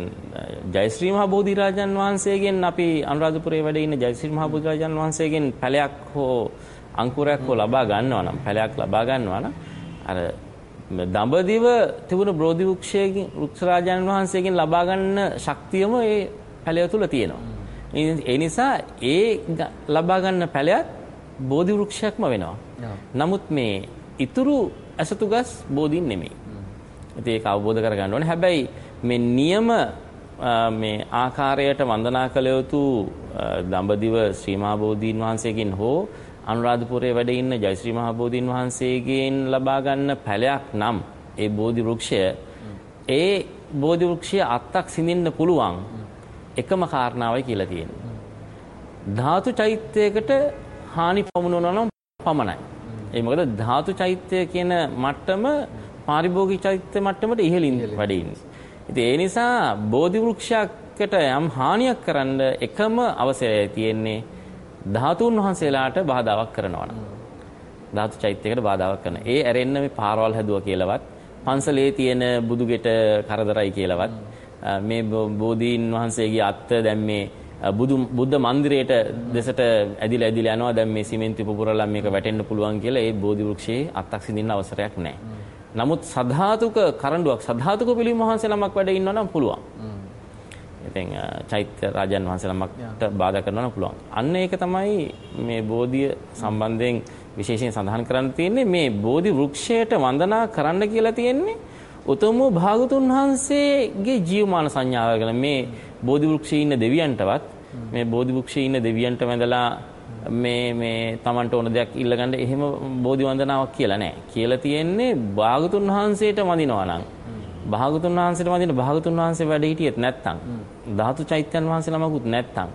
ජයශ්‍රී මහ බෝධිරාජන් වහන්සේගෙන් අපි අනුරාධපුරයේ වැඩ ඉන්න ජයශ්‍රී මහ බෝධිරාජන් වහන්සේගෙන් පැලයක් හෝ අංකුරයක් හෝ ලබා ගන්නවා නම් පැලයක් ලබා ගන්නවා නම් අර දඹදිව තිබුණු බෝධි වෘක්ෂයෙන් වෘක්ෂ රාජන් වහන්සේගෙන් ලබා ගන්න ශක්තියම ඒ පැලය තුල තියෙනවා. ඒ නිසා ඒ ලබා ගන්න පැලයත් බෝධි වෘක්ෂයක්ම වෙනවා. නමුත් මේ ඉතුරු ඇසතුගස් බෝධින් නෙමෙයි. ඉතින් ඒක අවබෝධ කරගන්න ඕනේ. හැබැයි මේ නියම මේ ආකාරයට වන්දනා කළ යුතු දඹදිව ශ්‍රී මහා බෝධීන් වහන්සේගෙන් හෝ අනුරාධපුරයේ වැඩ ඉන්න ජයශ්‍රී මහා බෝධීන් වහන්සේගෙන් ලබා ගන්න පැලයක් නම් ඒ බෝධි වෘක්ෂය ඒ බෝධි වෘක්ෂය අත්තක් සිඳින්න පුළුවන් එකම කාරණාවයි කියලා තියෙනවා. ධාතු චෛත්‍යයකට හානි පමුණුවනවා නම් පමණයි. ඒ මොකද ධාතු චෛත්‍ය කියන මට්ටම පාරිභෝගික චෛත්‍ය මට්ටමට ඉහළින් වැඩ ඉන්නේ. ඉතින් ඒ නිසා බෝධි වෘක්ෂයක් චෛත්‍යයකට යම් හානියක් කරන්න එකම අවසරය තියෙන්නේ ධාතුන් වහන්සේලාට බාධාවක් කරනවා නම්. ධාතු චෛත්‍යයකට බාධාවක් කරන. ඒ ඇරෙන්න මේ පාරවල් හැදුවා කියලාවත් පන්සලේ තියෙන බුදුගෙට කරදරයි කියලාවත් මේ බෝධීන් වහන්සේගේ අත්ත දැන් මේ බුදු බුද්ධ මන්දිරයට දෙසට ඇදිලා ඇදිලා යනවා දැන් මේ සිමෙන්ති පුපුරලා මේක වැටෙන්න පුළුවන් කියලා ඒ බෝධි වෘක්ෂයේ අත්තක් සිඳින්න අවසරයක් නැහැ. නමුත් සධාතුක කරඬුවක් සධාතුක පිළිම වහන්සේ නමක් වැඩ ඉන්නවා නම් පුළුවන්. ඉතින් චෛත්‍ය රාජන් වහන්සේ නමකට බාධා කරනවා නම් පුළුවන්. අන්න ඒක තමයි මේ බෝධිය සම්බන්ධයෙන් විශේෂයෙන් සඳහන් කරන්න තියෙන්නේ. මේ බෝධි වෘක්ෂයට වන්දනා කරන්න කියලා තියෙන්නේ උතුම් භාගතුන් වහන්සේගේ ජීවමාන සංඥාව ගැන මේ බෝධි වෘක්ෂයේ ඉන්න දෙවියන්ටවත් මේ බෝධි වෘක්ෂයේ ඉන්න දෙවියන්ට වැඳලා මේ මේ Tamanට ඕන දෙයක් ඉල්ලගන්න එහෙම බෝධි වන්දනාවක් කියලා නෑ. කියලා තියෙන්නේ භාගතුන් වහන්සේට වඳිනවා නම් භාගතුන් වහන්සේට වඳින භාගතුන් වහන්සේ වැඩ හිටියෙත් නැත්තම් ධාතු චෛත්‍යයන් වහන්සේ නමකුත් නැත්තම්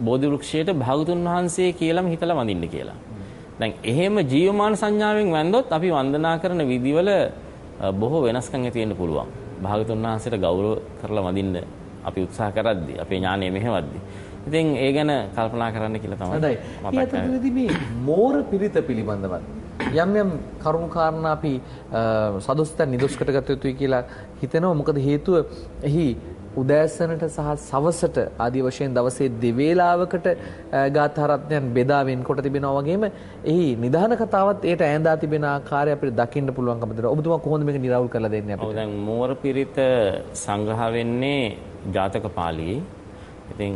බෝධි වෘක්ෂයට භාගතුන් වහන්සේ කියලාම හිතලා වඳින්න කියලා. දැන් එහෙම ජීවමාන සංඥාවෙන් වැන්දොත් අපි වන්දනා කරන විදිවල බොහෝ වෙනස්කම් ඇති වෙන්න පුළුවන්. භාගතුන් වහන්සේට ගෞරව කරලා වඳින්න අපි උත්සාහ කරද්දී අපේ ඥානය මෙහෙවද්දී. ඉතින් ඒ ගැන කල්පනා කරන්න කියලා තමයි හොඳයි. මතක් කරන්නේ. මේ මෝර පිරිත පිළිබඳව යම් යම් කරුණු කාරණා අපි සදොස්තන් නිදොස්කට ගත යුතුයි කියලා හිතනවා. මොකද හේතුව එහි උදෑසනට සහ සවසට ආදී වශයෙන් දවසේ දෙවේලාවකට ගාථා රත්නයන් බෙදා වෙන්කොට තිබෙනවා වගේම එහි නිදාන කතාවත් ඒට ඈඳා තිබෙන ආකාරය අපිට දකින්න පුළුවන්කම දෙනවා. ඔබතුමා කොහොමද මේක නිරවුල් කරලා දෙන්නේ අපිට? ඔව් දැන් මෝර පිරිත සංග්‍රහ වෙන්නේ ජාතක පාළියේ. ඉතින්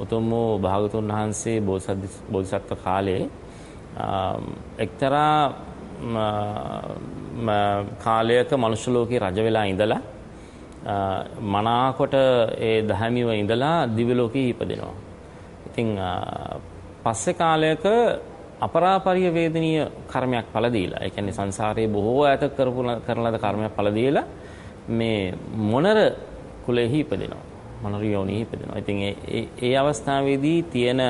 උතුම් වූ භාගතුන් වහන්සේ බෝධිසත්ව කාලේ එක්තරා කාලයක මනුෂ්‍ය ලෝකේ රජ වෙලා ඉඳලා මනාකොට ඒ දහමිව ඉඳලා දිව්‍ය ලෝකෙ ඉපදෙනවා. ඉතින් පස්සේ කාලයක අපරාපරිය වේදනීය කර්මයක් පළ දීලා ඒ කියන්නේ සංසාරයේ බොහෝ ඈත කරපු කරන ලද කර්මයක් පළ දීලා මේ මොනර කුලෙහි ඉපදෙනවා. මොනර යෝනිහි ඉපදෙනවා. ඉතින් ඒ ඒ අවස්ථාවේදී තියෙන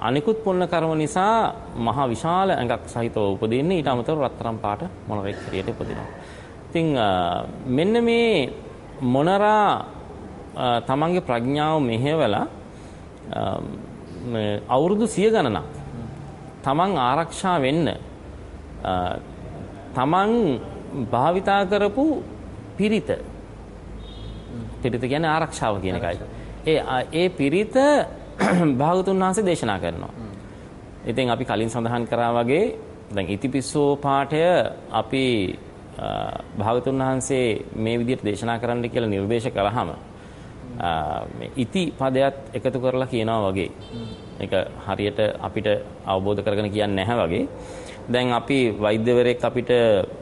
අනිකුත් පුණ්‍ය කර්ම නිසා මහා විශාල ඇඟක් සහිතව උපදින්නේ ඊට අමතරව රත්තරන් පාට මොනරෙක් හැටියට උපදිනවා. ඉතින් මෙන්න මේ මොනරා තමන්ගේ ප්‍රඥාව මෙහෙवला අවුරුදු සිය ගණනක් තමන් ආරක්ෂා වෙන්න තමන් භාවිතා කරපු පිරිත පිරිත කියන්නේ ආරක්ෂාව කියන එකයි. ඒ ඒ පිරිත භාගතුන් වහන්සේ දේශනා කරනවා. ඉතින් අපි කලින් සඳහන් කරා වගේ දැන් ඉතිපිස්සෝ පාඨය අපි භාගතුන් වහන්සේ මේ විදිහට දේශනා කරන්න කියලා නිර්දේශ කළාම මේ ඉති පදයක් එකතු කරලා කියනවා වගේ. ඒක හරියට අපිට අවබෝධ කරගෙන කියන්නේ නැහැ වගේ. දැන් අපි වෛද්‍යවරයෙක් අපිට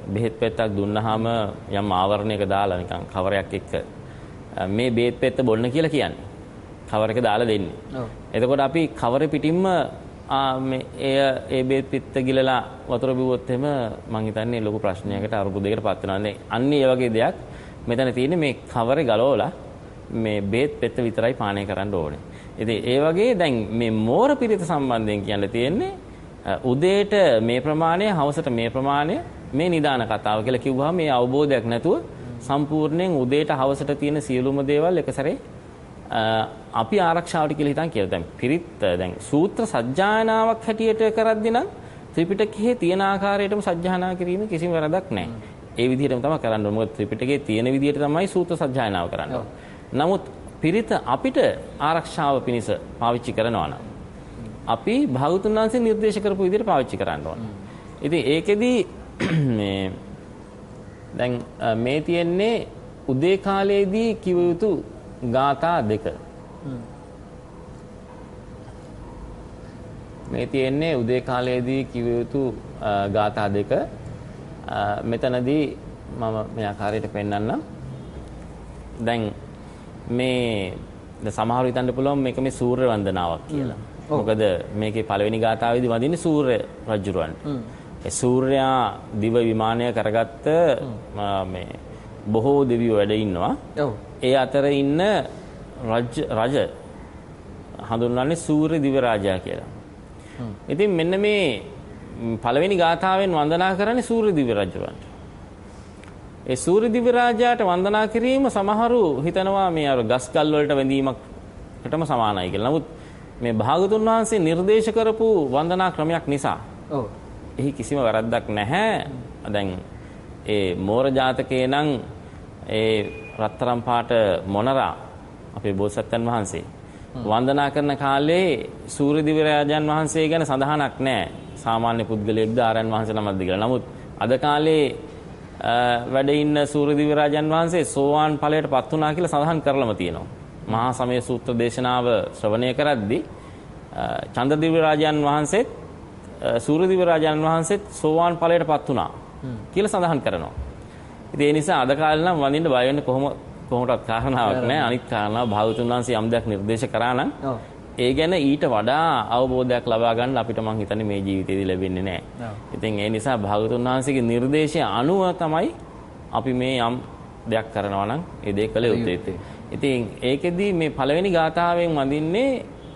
බෙහෙත් පෙත්තක් දුන්නාම යම් ආවරණයක දාලා නිකන් කවරයක් එක්ක මේ බෙහෙත් පෙත්ත බොන්න කියලා කියන්නේ. කවර එක දාලා දෙන්නේ. එතකොට අපි කවර පිටින්ම එය ඒ බෙහෙත් පිත්ත ගිලලා වතුර බිව්වොත් එහෙම මං හිතන්නේ ලොකු ප්‍රශ්නයකට අරුබුදයකට පත් වෙනවා. අන්න ඒ වගේ දෙයක් මෙතන තියෙන්නේ මේ කවරේ ගලවලා මේ බෙහෙත් පෙත්ත විතරයි පානය කරන්න ඕනේ. ඉතින් ඒ වගේ දැන් මේ මෝර පිරිත සම්බන්ධයෙන් කියන්න තියෙන්නේ උදේට මේ ප්‍රමාණය හවසට මේ ප්‍රමාණය මේ නිදාන කතාව කියලා කිව්වහම මේ අවබෝධයක් නැතුව සම්පූර්ණයෙන් උදේට හවසට තියෙන සියලුම දේවල් එක සැරේ අපි ආරක්ෂාවට කියලා හිතන් කියලා දැන් පිරිත් දැන් සූත්‍ර සජ්ජායනාවක් හැටියට කරද්දී නම් ත්‍රිපිටකයේ තියෙන ආකාරයටම සජ්ජායනා කිරීම කිසිම වැරදක් නැහැ. ඒ විදිහටම තමයි කරන්න ඕනේ. මොකද ත්‍රිපිටකයේ තියෙන විදිහට තමයි සූත්‍ර සජ්ජායනාව කරන්න නමුත් පිරිත අපිට ආරක්ෂාව පිණිස පාවිච්චි කරනවා නම් අපි භාගතුන් වහන්සේ නිර්දේශ කරපු විදිහට පාවිච්චි කරන්න ඕන. ඉතින් ඒකෙදි මේ දැන් මේ තියෙන්නේ උදේ කාලයේදී කිව යුතු ගාථා දෙක. මේ තියෙන්නේ උදේ කාලයේදී කිව යුතු ගාථා දෙක. මෙතනදී මම මේ ආකාරයට පෙන්වන්නම්. දැන් මේ සමහර හිතන්න පුළුවන් මේක මේ සූර්ය වන්දනාවක් කියලා. මොකද මේකේ පළවෙනි ගාථාවේදී වදින්නේ සූර්ය රජුරවන්ට. ඒ සූර්යයා දිව විමානය කරගත්ත මේ බොහෝ දෙවියෝ වැඩ ඉන්නවා. ඒ අතර ඉන්න රජ රජ හඳුන්වන්නේ සූර්ය දිව රාජා කියලා. ඉතින් මෙන්න මේ පළවෙනි ගාථාවෙන් වන්දනා කරන්නේ සූර්ය දිව රජුන්ට. ඒ සූර්ය දිව්‍ය රාජයාට වන්දනා කිරීම සමහරු හිතනවා මේ අර ගස් ගල් වලට වැඳීමකටම සමානයි කියලා. නමුත් මේ භාගතුන් වහන්සේ නිර්දේශ කරපු වන්දනා ක්‍රමයක් නිසා ඔව්. එහි කිසිම වැරද්දක් නැහැ. දැන් ඒ මෝර ජාතකයේ නම් ඒ රත්තරම් පාට මොනරා අපේ බෝසත්යන් වහන්සේ වන්දනා කරන කාලේ සූර්ය දිව්‍ය රාජන් වහන්සේ ගැන සඳහනක් නැහැ. සාමාන්‍ය පුද්ගලයෙක්ද ආරයන් වහන්සේ නමක්ද කියලා. නමුත් අද කාලේ වැඩ ඉන්න සූර්ය දිව්‍ය රාජන් වහන්සේ සෝවාන් ඵලයට පත් වුණා කියලා සඳහන් කරලම තියෙනවා. මහා සමය සූත්‍ර දේශනාව ශ්‍රවණය කරද්දී චන්ද්‍රදිව්‍ය රාජන් වහන්සේත් සූර්ය දිව්‍ය රාජන් වහන්සේත් සෝවාන් ඵලයට පත් වුණා කියලා සඳහන් කරනවා. ඉතින් ඒ නිසා අද කාලේ නම් වඳින්න බය වෙන්න කොහොම කොහොමවත් කාරණාවක් නැහැ. අනිත් කාරණාව භාගතුන් වහන්සේ යම් දෙයක් නිර්දේශ කරා නම්. ඒ ගැන ඊට වඩා අවබෝධයක් ලබා ගන්න අපිට මං හිතන්නේ මේ ජීවිතේදී ලැබෙන්නේ නැහැ. ඉතින් ඒ නිසා භාගතුන් වහන්සේගේ නිර්දේශය අනුව තමයි අපි මේ යම් දෙයක් කරනවා නම් ඒ දේ කළ යුත්තේ. ඉතින් ඒකෙදී මේ පළවෙනි ගාථාවෙන් වඳින්නේ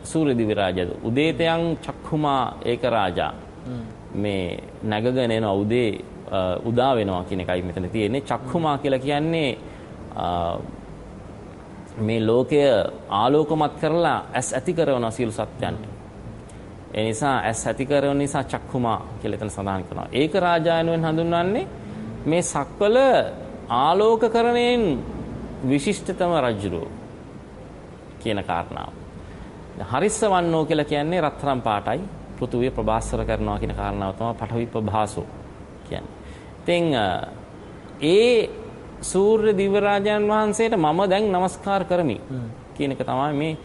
සූර්ය දිව්‍ය රාජද. උදේතයන් චක්ඛුමා ඒක රාජා. මේ නැගගෙන එන උදේ අ, උදා වෙනවා කියන එකයි මෙතන තියෙන්නේ. චක්ඛුමා කියලා කියන්නේ අ, මේ ලෝකය ආලෝකමත් කරලා ඇස් ඇති කරන සියලු සත්‍යයන්ට. ඒ නිසා ඇස් ඇති කරන නිසා චක්කුමා කියලා එතන සඳහන් කරනවා. ඒක රාජායනුවෙන් හඳුන්වන්නේ මේ සක්වල ආලෝකකරණයෙන් විශිෂ්ටතම රජුරෝ කියන කාරණාව. හරිස්සවන්නෝ කියලා කියන්නේ රත්තරන් පාටයි පෘථුවිය ප්‍රභාස්වර කරනවා කියන කාරණාව තමයි පඨවි ප්‍රභාසෝ කියන්නේ. ඉතින් ඒ සූර්ය දිව රාජාන් වහන්සේට මම දැන් নমස්කාර කරමි කියන එක තමයි මේ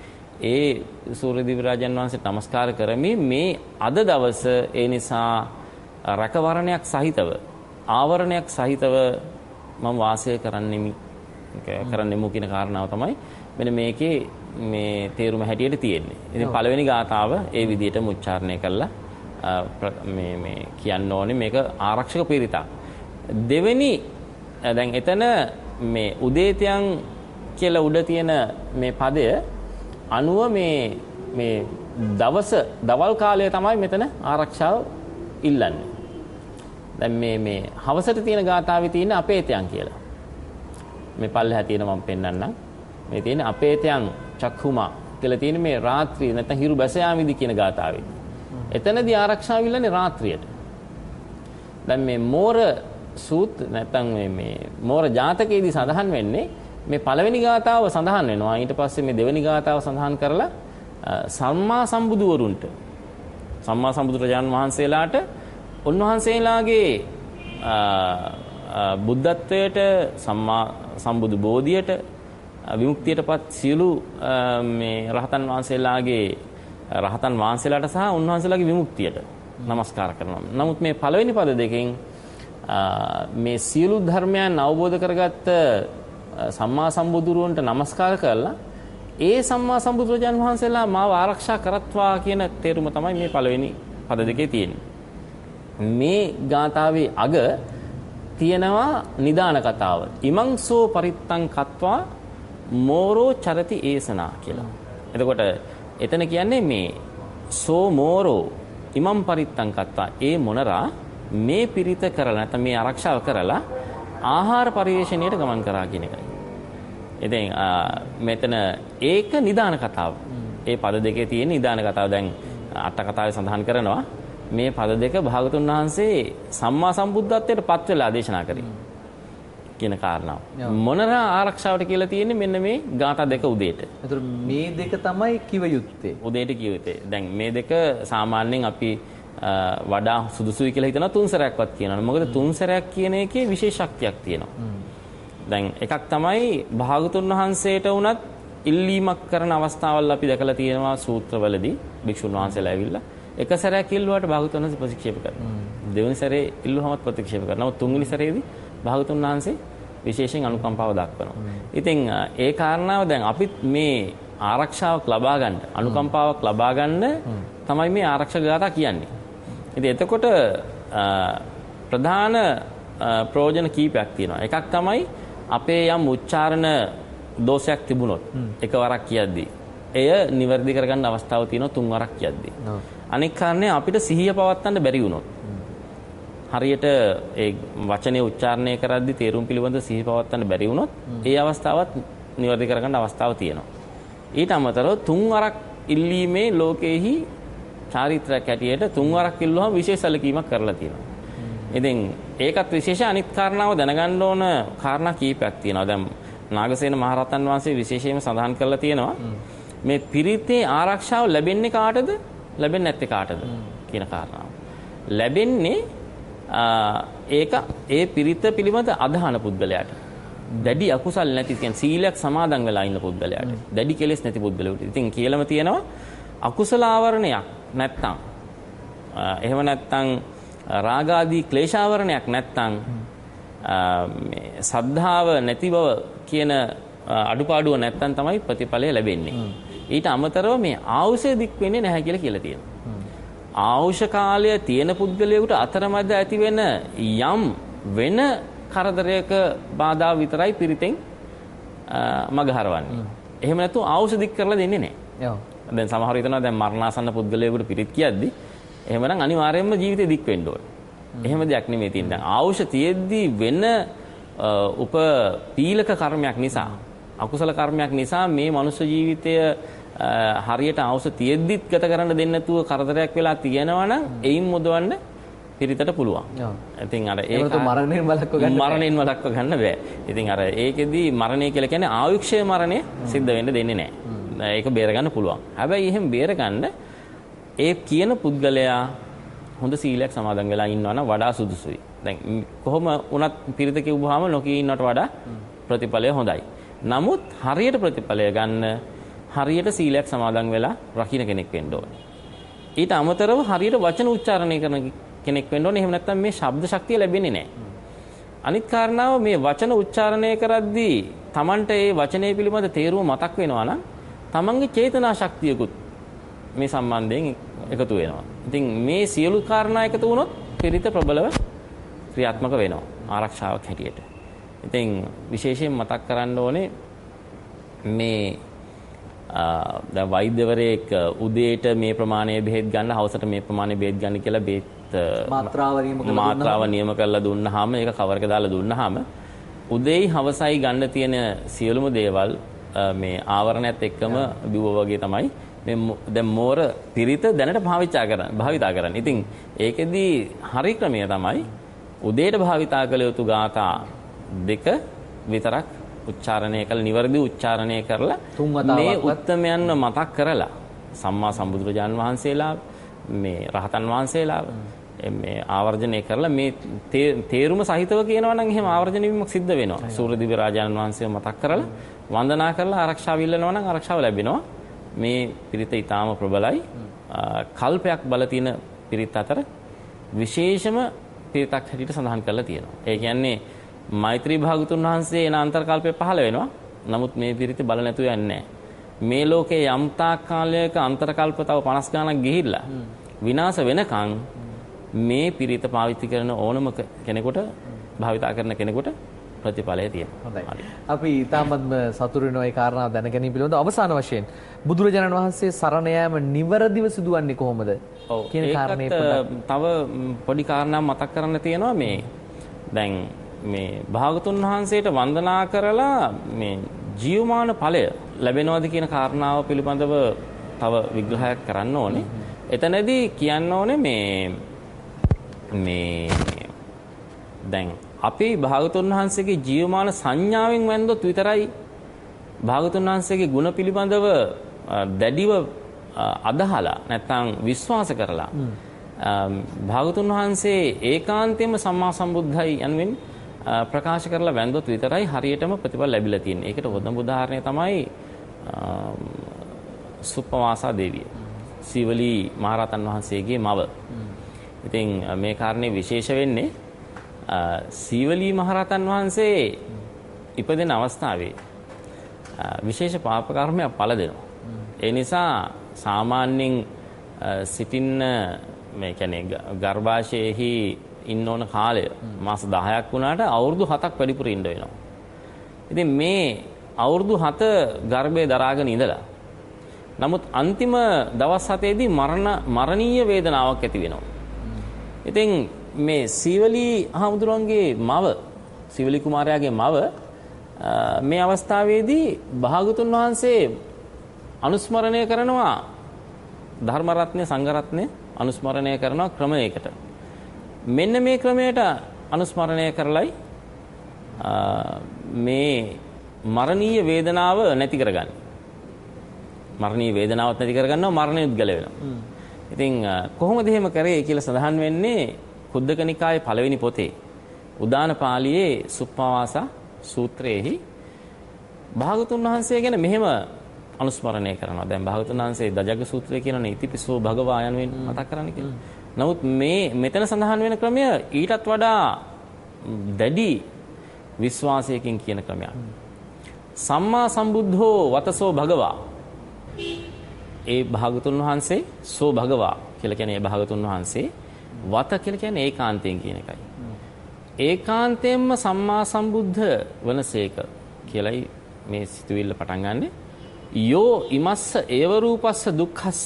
ඒ සූර්ය දිව රාජාන් වහන්සේට নমස්කාර කරමි මේ අද දවස ඒ නිසා රකවරණයක් සහිතව ආවරණයක් සහිතව මම වාසය කරන්නෙමි කරන්නෙමු කියන කාරණාව තමයි මෙන්න මේකේ මේ තේරුම හැටියට තියෙන්නේ. ඉතින් පළවෙනි ගාථාව ඒ විදිහටම උච්චාරණය කළා මේ මේ කියන්න ඕනේ මේක ආරක්ෂක පීරිතක්. දෙවෙනි දැන් එතන මේ උදේතයන් කියලා උඩ තියෙන මේ පදය අනුව මේ මේ දවස දවල් කාලය තමයි මෙතන ආරක්ෂාව ඉල්ලන්නේ. දැන් මේ මේ හවසට තියෙන ගාථාවේ තියෙන අපේතයන් කියලා. මේ පල්ලෙහා තියෙන මම පෙන්නන්නම්. මේ තියෙන අපේතයන් චක්ඛුමා කියලා තියෙන මේ රාත්‍රිය නැත්නම් හිරු බැස යාමිදි කියන ගාථාවේ. එතනදී ආරක්ෂාව ඉල්ලන්නේ රාත්‍රියට. දැන් මේ මෝර සූත් නැත්නම් මේ මේ මෝර ජාතකයේදී සඳහන් වෙන්නේ මේ පළවෙනි ගාථාව සඳහන් වෙනවා. ඊට පස්සේ මේ දෙවෙනි ගාථාව සඳහන් කරලා අ, සම්මා සම්බුදුවරුන්ට සම්මා සම්බුදුරජාණන් වහන්සේලාට උන්වහන්සේලාගේ අ, අ, බුද්ධත්වයට සම්මා සම්බුදු බෝධියට අ, විමුක්තියටපත් සියලු මේ රහතන් වහන්සේලාගේ රහතන් වහන්සේලාට සහ උන්වහන්සේලාගේ විමුක්තියට নমස්කාර කරනවා. නමුත් මේ පළවෙනි පද දෙකෙන් මේ සියලු ධර්මයන් අවබෝධ කරගත්ත සම්මා සම්බුදුරුවන්ට নমස්කාර කරලා ඒ සම්මා සම්බුදුරජාන් වහන්සේලා මාව ආරක්ෂා කරත්වා කියන තේරුම තමයි මේ පළවෙනි පද දෙකේ තියෙන්නේ. මේ ගාථාවේ අග තියෙනවා නිදාන කතාව. ඉමං සෝ පරිත්තං කତ୍වා මෝරෝ චරති ඒසනා කියලා. එතකොට එතන කියන්නේ මේ සෝ මෝරෝ ඉමම් පරිත්තං කତ୍වා ඒ මොනරා මේ පිරිත කරලා නැත්නම් මේ ආරක්ෂාව කරලා ආහාර පරිවේෂණයට ගමන් කරා කියන එකයි. ඉතින් ආ, මෙතන ඒක නිදාන කතාව. ඒ පද දෙකේ තියෙන නිදාන කතාව දැන් අට කතාවේ සඳහන් කරනවා. මේ පද දෙක භාගතුන් වහන්සේ සම්මා සම්බුද්ධත්වයට පත් වෙලා දේශනා කරේ. කියන කාරණාව. මොනරා ආරක්ෂාවට කියලා තියෙන්නේ මෙන්න මේ ගාථා දෙක උදේට. එතකොට මේ දෙක තමයි කිව යුත්තේ. උදේට කියවිතේ. දැන් මේ දෙක සාමාන්‍යයෙන් අපි වඩා සුදුසුයි කියලා හිතනවා තුන් සැරයක්වත් කියනවා. මොකද තුන් සැරයක් කියන එකේ විශේෂ ශක්තියක් තියෙනවා. දැන් එකක් තමයි භාගතුන් වහන්සේට වුණත් ඉල්ලීමක් කරන අවස්ථාවල් අපි දැකලා තියෙනවා සූත්‍රවලදී භික්ෂුන් වහන්සේලා ඇවිල්ලා එක සැරයක් ඉල්ලුවාට භාගතුන් වහන්සේ ප්‍රතික්ෂේප කරනවා. දෙවෙනි සැරේ ඉල්ලුවමත් ප්‍රතික්ෂේප කරනවා. නමුත් තුන්වෙනි සැරේදී භාගතුන් වහන්සේ විශේෂයෙන් අනුකම්පාව දක්වනවා. ඉතින් ඒ කාරණාව දැන් අපිත් මේ ආරක්ෂාවක් ලබා ගන්න අනුකම්පාවක් ලබා ගන්න තමයි මේ ආරක්ෂක ගාථා කියන්නේ. ඉතින් එතකොට ප්‍රධාන ප්‍රයෝජන කීපයක් තියෙනවා. එකක් තමයි අපේ යම් උච්චාරණ දෝෂයක් තිබුණොත් එකවරක් කියද්දී එය නිවැරදි කරගන්න අවස්ථාව තියෙනවා තුන් වරක් කියද්දී. අනෙක් කාරණේ අපිට සිහිය පවත්වන්න බැරි වුණොත්. හරියට ඒ වචනේ උච්චාරණය කරද්දී තේරුම් පිළිබඳ සිහි පවත්වන්න බැරි වුණොත් ඒ අවස්ථාවත් නිවැරදි කරගන්න අවස්ථාව තියෙනවා. ඊට අමතරව තුන් වරක් ඉල්ලීමේ ලෝකෙහි චාරිත්‍රාක් හැටියට තුන් වරක් ඉල්ලුවම විශේෂ සැලකීමක් කරලා තියෙනවා. ඉතින් ඒකත් විශේෂ අනිත් කාරණාව දැනගන්න ඕන කාරණා කීපයක් තියෙනවා. දැන් නාගසේන මහරහතන් වහන්සේ විශේෂයෙන්ම සඳහන් කරලා තියෙනවා මේ පිරිතේ ආරක්ෂාව ලැබෙන්නේ කාටද? ලැබෙන්නේ නැත්තේ කාටද කියන කාරණාව. ලැබෙන්නේ ඒක ඒ පිරිත පිළිබඳ අදහන පුද්ගලයාට. දැඩි අකුසල් නැති කියන්නේ සීලයක් සමාදන් වෙලා ඉන්න පුද්ගලයාට. දැඩි කෙලෙස් නැති පුද්ගලයාට. ඉතින් කියලාම තියෙනවා අකුසල ආවරණයක් නැත්තම් එහෙම නැත්තම් රාගාදී ක්ලේශාවරණයක් නැත්තම් මේ සද්ධාව නැති බව කියන අඩුපාඩුව නැත්තම් තමයි ප්‍රතිඵලය ලැබෙන්නේ. ඊට අමතරව මේ ආවුෂය දික් වෙන්නේ නැහැ කියලා කියලා තියෙනවා. ආවුෂ කාලය තියෙන පුද්ගලයෙකුට අතරමැද ඇති වෙන යම් වෙන කරදරයක බාධා විතරයි පිරිතෙන් මග හරවන්නේ. එහෙම නැතු ආවුෂ දික් කරලා දෙන්නේ නැහැ. දැන් සමහර හිතනවා දැන් මරණාසන්න පුද්ගලයෙකුට පිරිත් කියද්දි එහෙමනම් අනිවාර්යයෙන්ම ජීවිතේ දික් වෙන්න ඕනේ. එහෙම දෙයක් නෙමෙයි තියෙන්නේ. දැන් ආවුෂ තියෙද්දි වෙන උප පීලක කර්මයක් නිසා අකුසල කර්මයක් නිසා මේ මනුෂ්‍ය ජීවිතය හරියට අවශ්‍ය තියෙද්දිත් ගත කරන්න දෙන්නේ නැතුව කරදරයක් වෙලා තියෙනවා නම් එයින් මුදවන්න පිරිතට පුළුවන්. ඉතින් අර ඒක මරණයෙන් වළක්ව ගන්න මරණයෙන් වළක්ව ගන්න බෑ. ඉතින් අර ඒකෙදි මරණය කියලා කියන්නේ ආයුක්ෂය මරණය සිද්ධ වෙන්න දෙන්නේ නැහැ. ඒක බේරගන්න පුළුවන්. හැබැයි එහෙම බේරගන්න ඒ කියන පුද්ගලයා හොඳ සීලයක් සමාදන් වෙලා ඉන්නවා නම් වඩා සුදුසුයි. දැන් කොහොම වුණත් පිරිත කිව්වහම නොකී ඉන්නවට වඩා ප්‍රතිඵලය හොඳයි. නමුත් හරියට ප්‍රතිඵලය ගන්න හරියට සීලයක් සමාදන් වෙලා රකින්න කෙනෙක් වෙන්න ඕනේ. ඊට අමතරව හරියට වචන උච්චාරණය කරන කෙනෙක් වෙන්න ඕනේ. එහෙම නැත්නම් මේ ශබ්ද ශක්තිය ලැබෙන්නේ නැහැ. අනිත් කාරණාව මේ වචන උච්චාරණය කරද්දී Tamanට ඒ වචනේ පිළිබඳ තේරුම මතක් වෙනවා නම් Tamanගේ චේතනා ශක්තියකුත් මේ සම්බන්ධයෙන් එකතු වෙනවා. ඉතින් මේ සියලු කාරණා එකතු වුණොත් පිරිත ප්‍රබලව ක්‍රියාත්මක වෙනවා ආරක්ෂාවක් හැටියට. ඉතින් විශේෂයෙන් මතක් කරන්න ඕනේ මේ දැන් වෛද්‍යවරයෙක් උදේට මේ ප්‍රමාණය බෙහෙත් ගන්න හවසට මේ ප්‍රමාණය බෙහෙත් ගන්න කියලා බෙහෙත් මාත්‍රාව නියම කරලා දුන්නාම? ඒක කවරක දාලා දුන්නාම උදේයි හවසයි ගන්න තියෙන සියලුම දේවල් මේ ආවරණයත් එක්කම බිව්වා වගේ තමයි. මේ දැන් මෝර පිරිත දැනට භාවිතා කරන භාවිතා කරන්නේ. ඉතින් ඒකෙදි හරි ක්‍රමය තමයි උදේට භාවිතා කළ යුතු ગાථා දෙක විතරක් උච්චාරණය කළ නිවැරදි උච්චාරණය කරලා මේ උත්තමයන්ව මතක් කරලා සම්මා සම්බුදුරජාන් වහන්සේලා මේ රහතන් වහන්සේලා මේ ආවර්ජනය කරලා මේ තේරුම සහිතව කියනවා නම් එහෙම ආවර්ජන වීමක් සිද්ධ වෙනවා. සූර්යදිව්‍ය රාජානන් වහන්සේව මතක් කරලා වන්දනා කරලා ආරක්ෂාව ඉල්ලනවා නම් ආරක්ෂාව ලැබෙනවා. මේ පිරිත ඊටාම ප්‍රබලයි. කල්පයක් බල පිරිත් අතර විශේෂම පිරිතක් හැටියට සඳහන් කරලා තියෙනවා. ඒ කියන්නේ මෛත්‍රී භාගතුන් වහන්සේ එන අන්තර්කල්පය පහළ වෙනවා. නමුත් මේ පිරිත බල නැතුව යන්නේ මේ ලෝකේ යම් තාක් කාලයක අන්තර්කල්ප තව 50 ගණක් ගිහිල්ලා විනාශ වෙනකන් මේ පිරිත පාවිච්චි කරන ඕනම කෙනෙකුට භාවිතා කරන කෙනෙකුට ප්‍රතිඵලය තියෙනවා. හොඳයි. අපි ඊටමත්ම සතුටු වෙන ඒ කාරණාව දැන ගැනීම පිළිබඳව අවසාන වශයෙන් බුදුරජාණන් වහන්සේ සරණ යාම නිවරදිව සිදුවන්නේ කොහොමද? කියන කාරණේ තව පොඩි කාරණා මතක් කරන්න තියෙනවා මේ දැන් මේ භාගතුන් වහන්සේට වන්දනා කරලා මේ ජීවමාන ඵලය ලැබෙනවද කියන කාරණාව පිළිබඳව තව විග්‍රහයක් කරන්න ඕනේ. එතනදී කියන්න ඕනේ මේ මේ දැන් අපේ භාගතුන් වහන්සේගේ ජීවමාන සංඥාවෙන් වැන්දොත් විතරයි භාගතුන් වහන්සේගේ ගුණ පිළිබඳව දැඩිව අදහලා නැත්නම් විශ්වාස කරලා භාගතුන් වහන්සේ ඒකාන්තයෙන්ම සම්මා සම්බුද්ධයි යනුවෙන් ප්‍රකාශ කරලා වැන්දොත් විතරයි හරියටම ප්‍රතිඵල ලැබිලා තියෙන්නේ. ඒකට හොඳම උදාහරණය තමයි සුප්පවාසා දේවිය. සීවලී මහරහතන් වහන්සේගේ මව. ඉතින් මේ කාරණේ විශේෂ වෙන්නේ සීවලී මහරහතන් වහන්සේ ඉපදෙන අවස්ථාවේ විශේෂ පාප කර්මයක් පළ දෙනවා. ඒ නිසා සාමාන්‍යයෙන් සිටින්න මේ කියන්නේ ගර්භාෂයේහි ඉන්න ඕන කාලය මාස 10ක් වුණාට අවුරුදු 7ක් වැඩිපුර ඉන්න වෙනවා. ඉතින් මේ අවුරුදු 7 ගර්භයේ දරාගෙන ඉඳලා නමුත් අන්තිම දවස් 7ේදී මරණ මරණීය වේදනාවක් ඇති වෙනවා. ඉතින් මේ සීවලී හාමුදුරුවන්ගේ මව සීවලී කුමාරයාගේ මව මේ අවස්ථාවේදී භාගතුන් වහන්සේ අනුස්මරණය කරනවා ධර්ම රත්නය සංඝ රත්නය අනුස්මරණය කරනවා ක්‍රමයකට. මෙන්න මේ ක්‍රමයට අනුස්මරණය කරලයි මේ මරණීය වේදනාව නැති කරගන්නේ. මරණීය වේදනාවත් නැති කරගන්නවා මරණයත් ගැලවෙනවා. ඉතින් කොහොමද එහෙම කරේ කියලා සඳහන් වෙන්නේ කුද්දක නිකායේ පළවෙනි පොතේ උදාන පාළියේ සුප්පවාසා සූත්‍රයේහි භාගතුන් වහන්සේ ගැන මෙහෙම අනුස්මරණය කරනවා. දැන් භාගතුන් වහන්සේ දජග්ග සූත්‍රය කියනනේ ඉතිපිසෝ භගවා යනුවෙන් මතක් කරන්නේ කියලා. නමුත් මේ මෙතන සඳහන් වෙන ක්‍රමය ඊටත් වඩා දැඩි විශ්වාසයකින් කියන ක්‍රමයක්. සම්මා සම්බුද්ධෝ වතසෝ භගවා. ඒ භාගතුන් වහන්සේ සෝ භගවා කියලා කියන්නේ ඒ භාගතුන් වහන්සේ වත කියලා කියන්නේ ඒකාන්තයෙන් කියන එකයි. ඒකාන්තයෙන්ම සම්මා සම්බුද්ධ වනසේක කියලයි මේ සිතුවිල්ල පටන් ගන්නෙ. යෝ ඉමස්ස ඒව රූපස්ස දුක්ඛස්ස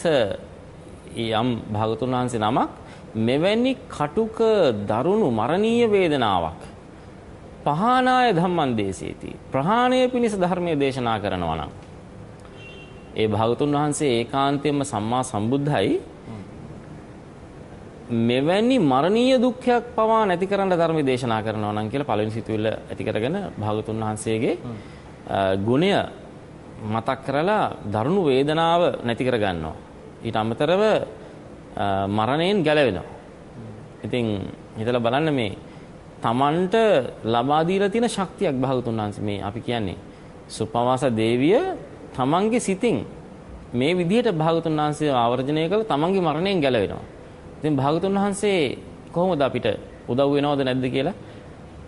යම් භාගතුන් වහන්සේ නමක් මෙවැනි කටුක දරුණු මරණීය වේදනාවක් පහනාය ධම්මං දේශේති ප්‍රහාණය පිණිස ධර්මයේ දේශනා කරනවා නම් ඒ භාගතුන් වහන්සේ ඒකාන්තයෙන්ම සම්මා සම්බුද්ධයි මෙවැනි මරණීය දුක්ඛයක් පවා නැති කරන්න ධර්ම දේශනා කරනවා නම් කියලා පළවෙනි සිතුවිල්ල ඇති කරගෙන භාගතුන් වහන්සේගේ ගුණය මතක් කරලා දරුණු වේදනාව නැති කර ගන්නවා. ඊට අමතරව මරණයෙන් ගැලවෙනවා. ඉතින් හිතලා බලන්න මේ Tamanට ලබා දීලා තියෙන ශක්තියක් භාගතුන් වහන්සේ මේ අපි කියන්නේ සුපවාස දේවිය තමන්ගේ සිතින් මේ විදිහට භාගතුන් වහන්සේ ආවර්ජනය කළ තමන්ගේ මරණයෙන් ගැලවෙනවා. ඉතින් භාගතුන් වහන්සේ කොහොමද අපිට උදව් වෙනවද නැද්ද කියලා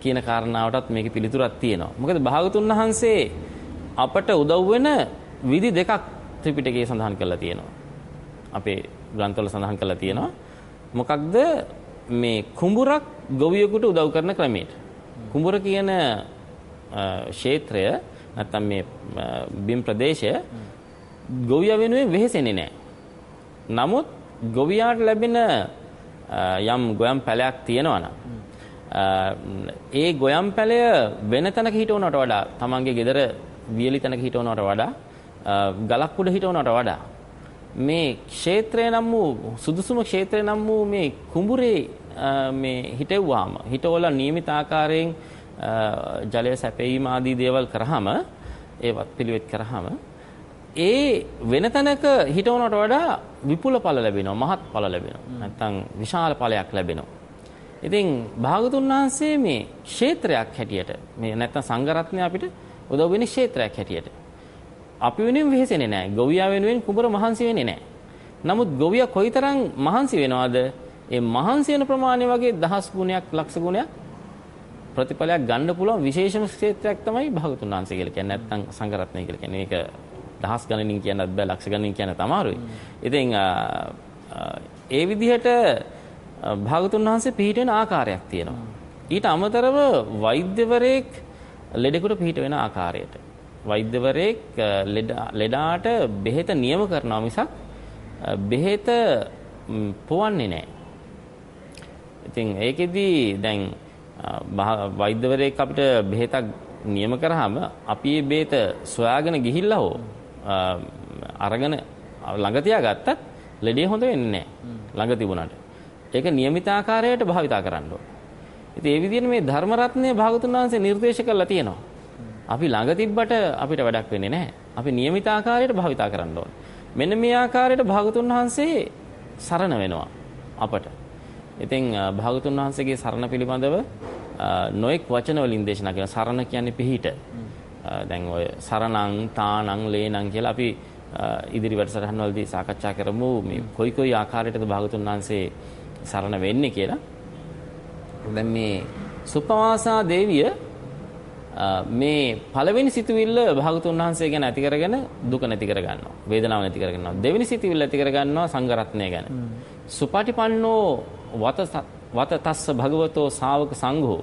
කියන කාරණාවටත් මේකේ පිළිතුරක් තියෙනවා. මොකද භාගතුන් වහන්සේ අපට උදව් වෙන විදි දෙකක් ත්‍රිපිටකයේ සඳහන් කරලා තියෙනවා. අපේ ග්‍රන්ථවල සඳහන් කරලා තියෙනවා. මොකක්ද මේ කුඹුරක් ගොවියෙකුට උදව් කරන ක්‍රමයට. කුඹුර කියන ක්ෂේත්‍රය නැත්තම් මේ බිම් ප්‍රදේශය ගොවියා වෙනුවෙන් වෙහෙසෙන්නේ නැහැ. නමුත් ගොවියාට ලැබෙන යම් ගොයම් පැලයක් තියෙනවා නම් ඒ ගොයම් පැලය වෙන තැනක හිටවනවට වඩා තමන්ගේ ගෙදර වියලි තැනක හිටවනවට වඩා ගලක් උඩ හිටවනවට වඩා මේ ක්ෂේත්‍රය නම් වූ සුදුසුම ක්ෂේත්‍රය නම් වූ මේ කුඹුරේ මේ හිටෙව්වාම හිටවල නියමිත ආකාරයෙන් ජලය සැපීම ආදී දේවල් කරාම ඒවත් පිළිවෙත් කරාම ඒ වෙන තැනක හිටවනට වඩා විපුල ඵල ලැබෙනවා මහත් ඵල ලැබෙනවා. නැත්තම් විශාල ඵලයක් ලැබෙනවා. ඉතින් භාගතුන් වහන්සේ මේ ක්ෂේත්‍රයක් හැටියට මේ නැත්තම් සංඝරත්නය අපිට උදව් වෙන්නේ ක්ෂේත්‍රයක් හැටියට අපි වෙනුවෙන් වෙහෙසෙන්නේ නැහැ ගොවියා වෙනුවෙන් කුඹර මහන්සි වෙන්නේ නැහැ නමුත් ගොවියා කොයිතරම් මහන්සි වෙනවද ඒ මහන්සි වෙන ප්‍රමාණය වගේ දහස් ගුණයක් ලක්ෂ ගුණයක් ප්‍රතිඵලයක් ගන්න පුළුවන් විශේෂම ක්ෂේත්‍රයක් තමයි භාගතුන් වහන්සේ කියලා කියන්නේ නැත්නම් සංඝරත්නය කියලා කියන්නේ. මේක දහස් ගණනින් කියන්නත් බෑ ලක්ෂ ගණනින් කියන්නත් අමාරුයි. ඉතින් ඒ විදිහට භාගතුන් වහන්සේ පිහිට වෙන ආකාරයක් තියෙනවා. ඊට අමතරව වෛද්‍යවරයෙක් ලෙඩෙකුට පිහිට වෙන ආකාරයට. වෛද්‍යවරයෙක් ලෙඩාට බෙහෙත නියම කරනවා මිසක් බෙහෙත පොවන්නේ නැහැ. ඉතින් ඒකෙදි දැන් වෛද්‍යවරයෙක් අපිට බෙහෙතක් නියම කරාම අපි මේ බෙහෙත සොයාගෙන ගිහිල්ලා හෝ අරගෙන ළඟ තියාගත්තත් ලෙඩේ හොඳ වෙන්නේ නැහැ. ළඟ තිබුණාට. ඒක නියමිත ආකාරයට භාවිතා කරන්න ඕනේ. ඉතින් ඒ විදිහට මේ ධර්ම රත්නය භාගතුන් වහන්සේ නිර්දේශ කරලා තියෙනවා. අපි ළඟ තිබ්බට අපිට වැඩක් වෙන්නේ නැහැ. අපි નિયમિત ආකාරයට භාවිතා කරන්න ඕන. මෙන්න මේ ආකාරයට භාගතුන් වහන්සේ සරණ වෙනවා අපට. ඉතින් භාගතුන් වහන්සේගේ සරණ පිළිබඳව නොඑක් වචන වලින් දේශනා කරන සරණ කියන්නේ පිහිට. දැන් ඔය සරණං තානං ලේනං කියලා අපි ඉදිරි වැඩසටහන් වලදී සාකච්ඡා කරමු මේ කොයි කොයි ආකාරයකටද භාගතුන් වහන්සේ සරණ වෙන්නේ කියලා. දැන් මේ සුපවාසා දේවිය මේ පළවෙනි සිතුවිල්ල භාගතුන් වහන්සේ ගැන ඇති කරගෙන දුක නැති කර ගන්නවා. වේදනාව නැති කර ගන්නවා. දෙවෙනි සිතුවිල්ල ඇති කර ගන්නවා සංඝරත්නය ගැන. සුපටිපන්නෝ වත වත තස්ස භගවතෝ ශාවක සංඝෝ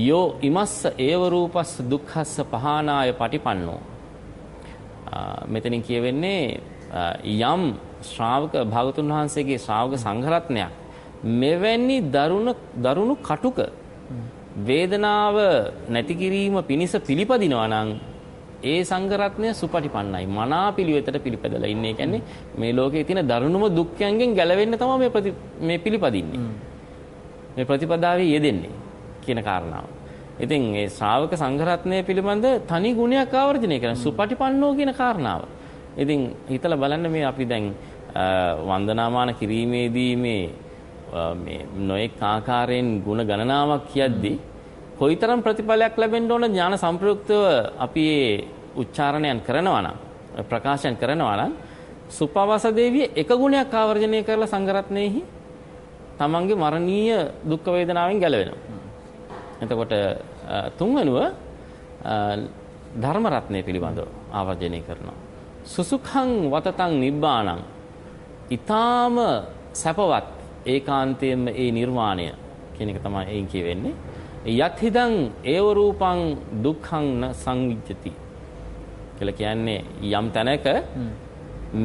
යෝ ඉමස්ස ඒව රූපස්ස දුක්ඛස්ස පහනාය පටිපන්නෝ මෙතනින් කියවෙන්නේ යම් ශ්‍රාවක භාගතුන් වහන්සේගේ ශ්‍රාවක සංඝරත්නයක් මෙවැනි දරුණු දරුණු කටුක වේදනාව නැති කිරීම පිණිස පිළිපදිනවා නම් ඒ සංඝරත්නය සුපටිපන්නයි. මනා පිළිවෙතට පිළිපදලා ඉන්නේ. කියන්නේ මේ ලෝකයේ තියෙන දරුණුම දුක්ඛයන්ගෙන් ගැලවෙන්න තමයි මේ ප්‍රති මේ පිළිපදින්නේ. මේ ප්‍රතිපදාවේ යෙදෙන්නේ කියන කාරණාව. ඉතින් ඒ ශ්‍රාවක සංඝරත්නය පිළිබඳ තනි ගුණයක් ආවර්ජනය කරන සුපටිපන්නෝ කියන කාරණාව. ඉතින් හිතලා බලන්න මේ අපි දැන් වන්දනාමාන කිරීමේදී මේ මේ නොඑක් ආකාරයෙන් ಗುಣ ගණනාවක් කියද්දී කොයිතරම් ප්‍රතිඵලයක් ලැබෙන්න ඕන ඥාන සම්ප්‍රයුක්තව අපි උච්චාරණයන් කරනවා නම් ප්‍රකාශයන් කරනවා නම් සුපවස දේවිය එක ගුණයක් ආවර්ජනය කරලා සංගරත්නෙහි තමන්ගේ මරණීය දුක් වේදනාවෙන් ගැලවෙනවා. එතකොට තුන්වෙනුව ධර්ම රත්නය පිළිබඳව ආවර්ජනය කරනවා. සුසුඛං වතතං නිබ්බාණං ඊ타ම සැපවත් ඒකාන්තයෙන්ම ඒ නිර්වාණය කියන එක තමයි එයින් කියවෙන්නේ. යත්හිදං ඒව රූපං දුක්ඛං න සංවිජ්ජති කියලා කියන්නේ යම් තැනක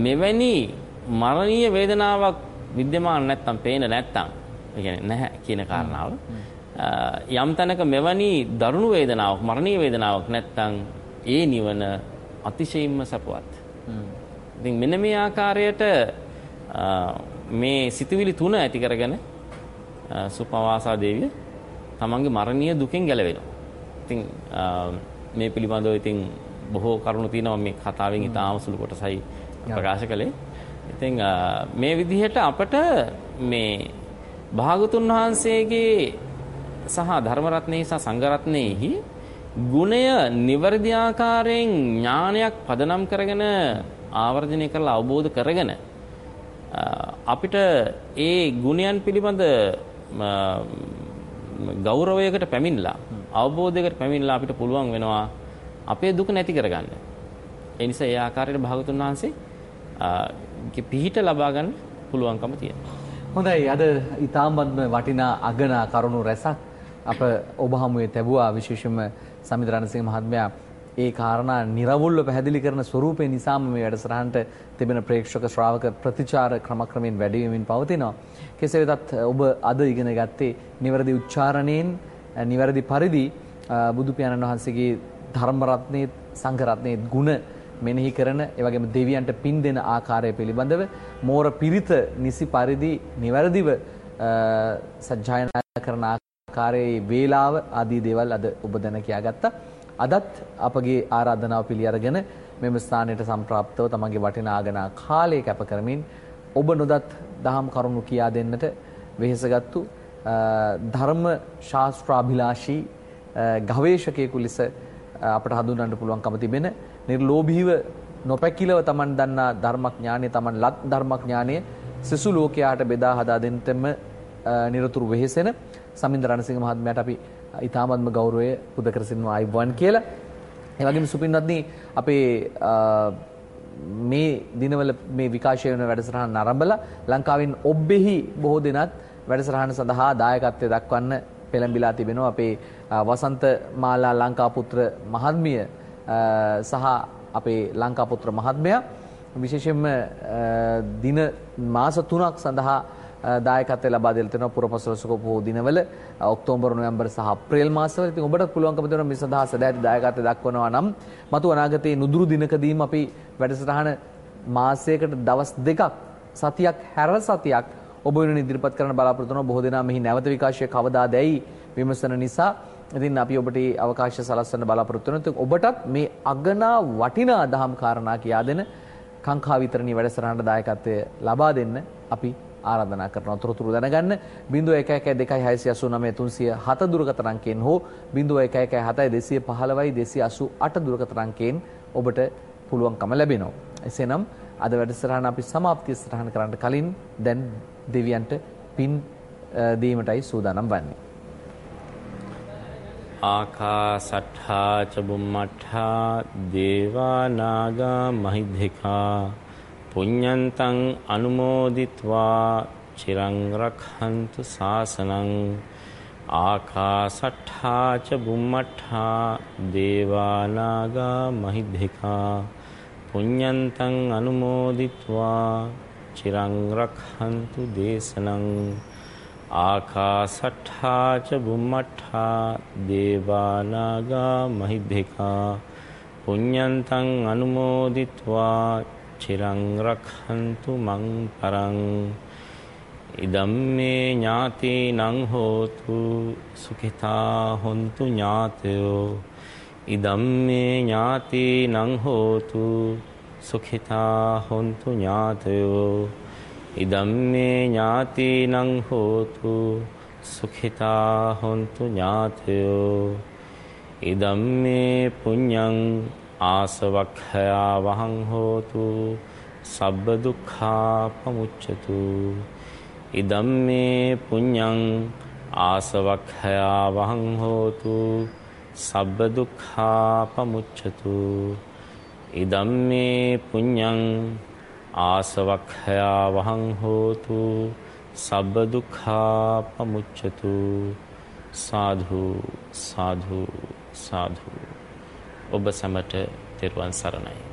මෙවැනි මරණීය වේදනාවක් විද්‍යමාන නැත්තම් පේන නැත්තම් ඒ කියන්නේ නැහැ කියන කාරණාව. යම් තැනක මෙවැනි දරුණු වේදනාවක් මරණීය වේදනාවක් නැත්තම් ඒ නිවන අතිශයින්ම සපවත්. ඉතින් මෙන්න මේ ආකාරයට මේ සිතුවිලි තුන ඇති කරගෙන සුපවාසා දේවිය තමන්ගේ මරණීය දුකෙන් ගැලවෙනවා. ඉතින් මේ පිළිබඳව ඉතින් බොහෝ කරුණු තියෙනවා මේ කතාවෙන් ඉතාම සුළු කොටසයි ප්‍රකාශ කළේ. ඉතින් මේ විදිහට අපට මේ භාගතුන් වහන්සේගේ සහ ධර්ම රත්නයේ සහ සංඝ රත්නයේහි ගුණය නිවැරදි ආකාරයෙන් ඥානයක් පදනම් කරගෙන ආවර්ජනය කරලා අවබෝධ කරගෙන අපිට ඒ ගුණයන් පිළිබඳ ගෞරවයකට පැමිණලා අවබෝධයකට පැමිණලා අපිට පුළුවන් වෙනවා අපේ දුක නැති කරගන්න. ඒ නිසා ඒ ආකාරයට භාගතුන් වහන්සේ පිහිට ලබා ගන්න පුළුවන්කම තියෙනවා. හොඳයි අද ඊටාම්බන්ම වටිනා අගනා කරුණු රැසක් අප ඔබ හමුවේ තැබුවා විශේෂයෙන්ම සමිත රණසිංහ මහත්මයා ඒ කාරණා නිර්වුල්ව පැහැදිලි කරන ස්වරූපය නිසාම මේ වැඩසටහනට තිබෙන ප්‍රේක්ෂක ශ්‍රාවක ප්‍රතිචාර ක්‍රමක්‍රමයෙන් වැඩි වෙමින් පවතිනවා. කෙසේ වෙතත් ඔබ අද ඉගෙන ගත්තේ නිවැරදි උච්චාරණයෙන් නිවැරදි පරිදි බුදු පියාණන් වහන්සේගේ ධර්ම රත්නයේ සංඝ රත්නයේ ගුණ මෙනෙහි කරන ඒ වගේම දෙවියන්ට පින් දෙන ආකාරය පිළිබඳව මෝර පිරිත නිසි පරිදි නිවැරදිව සජ්ජායනා කරන ආකාරයේ වේලාව ආදී දේවල් අද ඔබ දැන කියාගත්තා. අදත් අපගේ ආරාධනාව පිළි අරගෙන මෙම ස්ථානයට සම්ප්‍රාප්තව තමන්ගේ වටිනා ආගනා කාලය කැප කරමින් ඔබ නොදත් දහම් කරුණු කියා දෙන්නට වෙහෙසගත්තු ධර්ම ශාස්ත්‍රාභිලාෂී ගවේෂකයෙකු ලෙස අපට හඳුන්වන්න පුළුවන්කම තිබෙන නිර්ලෝභීව නොපැකිලව Taman දන්නා ධර්මඥානය Taman ලත් ධර්මඥානය සිසු ලෝකයාට බෙදා හදා දෙන්නටම නිරතුරු වෙහෙසෙන සමින්ද රණසිංහ මහත්මයාට අපි ඊ타මත්ම ගෞරවය පුද කර සිටිනවා අයිබෝන් කියලා. ඒ වගේම සුපින්වත්නි අපේ මේ දිනවල මේ විකාශය වෙන වැඩසටහන නරඹලා ලංකාවෙන් ඔබ්බෙහි බොහෝ දෙනත් වැඩසටහන සඳහා දායකත්වය දක්වන්න පෙළඹිලා තිබෙනවා අපේ වසන්ත මාලා ලංකාපුත්‍ර මහත්මිය සහ අපේ ලංකාපුත්‍ර මහත්මයා විශේෂයෙන්ම දින මාස 3ක් සඳහා දායකත්වය ලබා දෙලා තියෙනවා පුරපසළොස්වක පොහෝ දිනවල ඔක්තෝබර් නොවැම්බර් සහ අප්‍රේල් මාසවල. ඉතින් ඔබට පුළුවන්කම තියෙනවා මේ සඳහා සදැහැති දායකත්වය දක්වනවා නම් මතු අනාගතයේ නුදුරු දිනකදීම අපි වැඩසටහන මාසයකට දවස් දෙකක් සතියක් හැර සතියක් ඔබ වෙනුවෙන් ඉදිරිපත් කරන්න බලාපොරොත්තු වෙනවා. බොහෝ දෙනා මෙහි නැවත විකාශය කවදාදැයි විමසන නිසා ඉතින් අපි ඔබට මේ අවකාශය සලස්වන්න බලාපොරොත්තු වෙනවා. ඔබටත් මේ අගනා වටිනා දහම් කාරණා කියා දෙන කාංකා විතරණී වැඩසටහනට දායකත්වය ලබා දෙන්න අපි ආරාධනා කරනවා. තොරතුරු දැනගන්න 011269 307 දුරකථන අංකයෙන් හෝ 0117 215 288 දුරකථන අංකයෙන් ඔබට පුළුවන්කම ලැබෙනවා. එසේනම් අද වැඩසටහන අපි સમાප්තිය සටහන කරන්න කලින් දැන් දෙවියන්ට පින් දීමටයි සූදානම් වන්නේ. ආකාසට්ඨා චබුම්මට්ඨා දේවා නාග මහිද්దికා පුඤ්ඤන්තං අනුමෝදිත්වා චිරං රක්හන්තු සාසනං ආකාසට්ඨා ච බුම්මට්ඨා දේවානාගා මහිද්దికා පුඤ්ඤන්තං අනුමෝදිත්වා චිරං රක්හන්තු දේශනං ආකාසට්ඨා ච බුම්මට්ඨා දේවානාගා මහිද්దికා පුඤ්ඤන්තං අනුමෝදිත්වා චිරං රක්ඛන්තු මං පරං ඉදම්මේ ඥාතිනං හෝතු සුඛිතා හොන්තු ඥාතයෝ ඉදම්මේ ඥාතිනං හෝතු සුඛිතා හොන්තු ඥාතයෝ ඉදම්මේ ඥාතිනං හෝතු සුඛිතා හොන්තු ඥාතයෝ ඉදම්මේ පුඤ්ඤං ආසවක්ඛයා වහං හෝතු සබ්බ දුක්ඛා පමුච්ඡතු. ඉදම්මේ පුඤ්ඤං ආසවක්ඛයා වහං හෝතු සබ්බ දුක්ඛා පමුච්ඡතු. ඉදම්මේ පුඤ්ඤං ආසවක්ඛයා වහං හෝතු සබ්බ දුක්ඛා පමුච්ඡතු. සාධු සාධු සාධු. ඔබ සැමට තෙරුවන් සරණයි.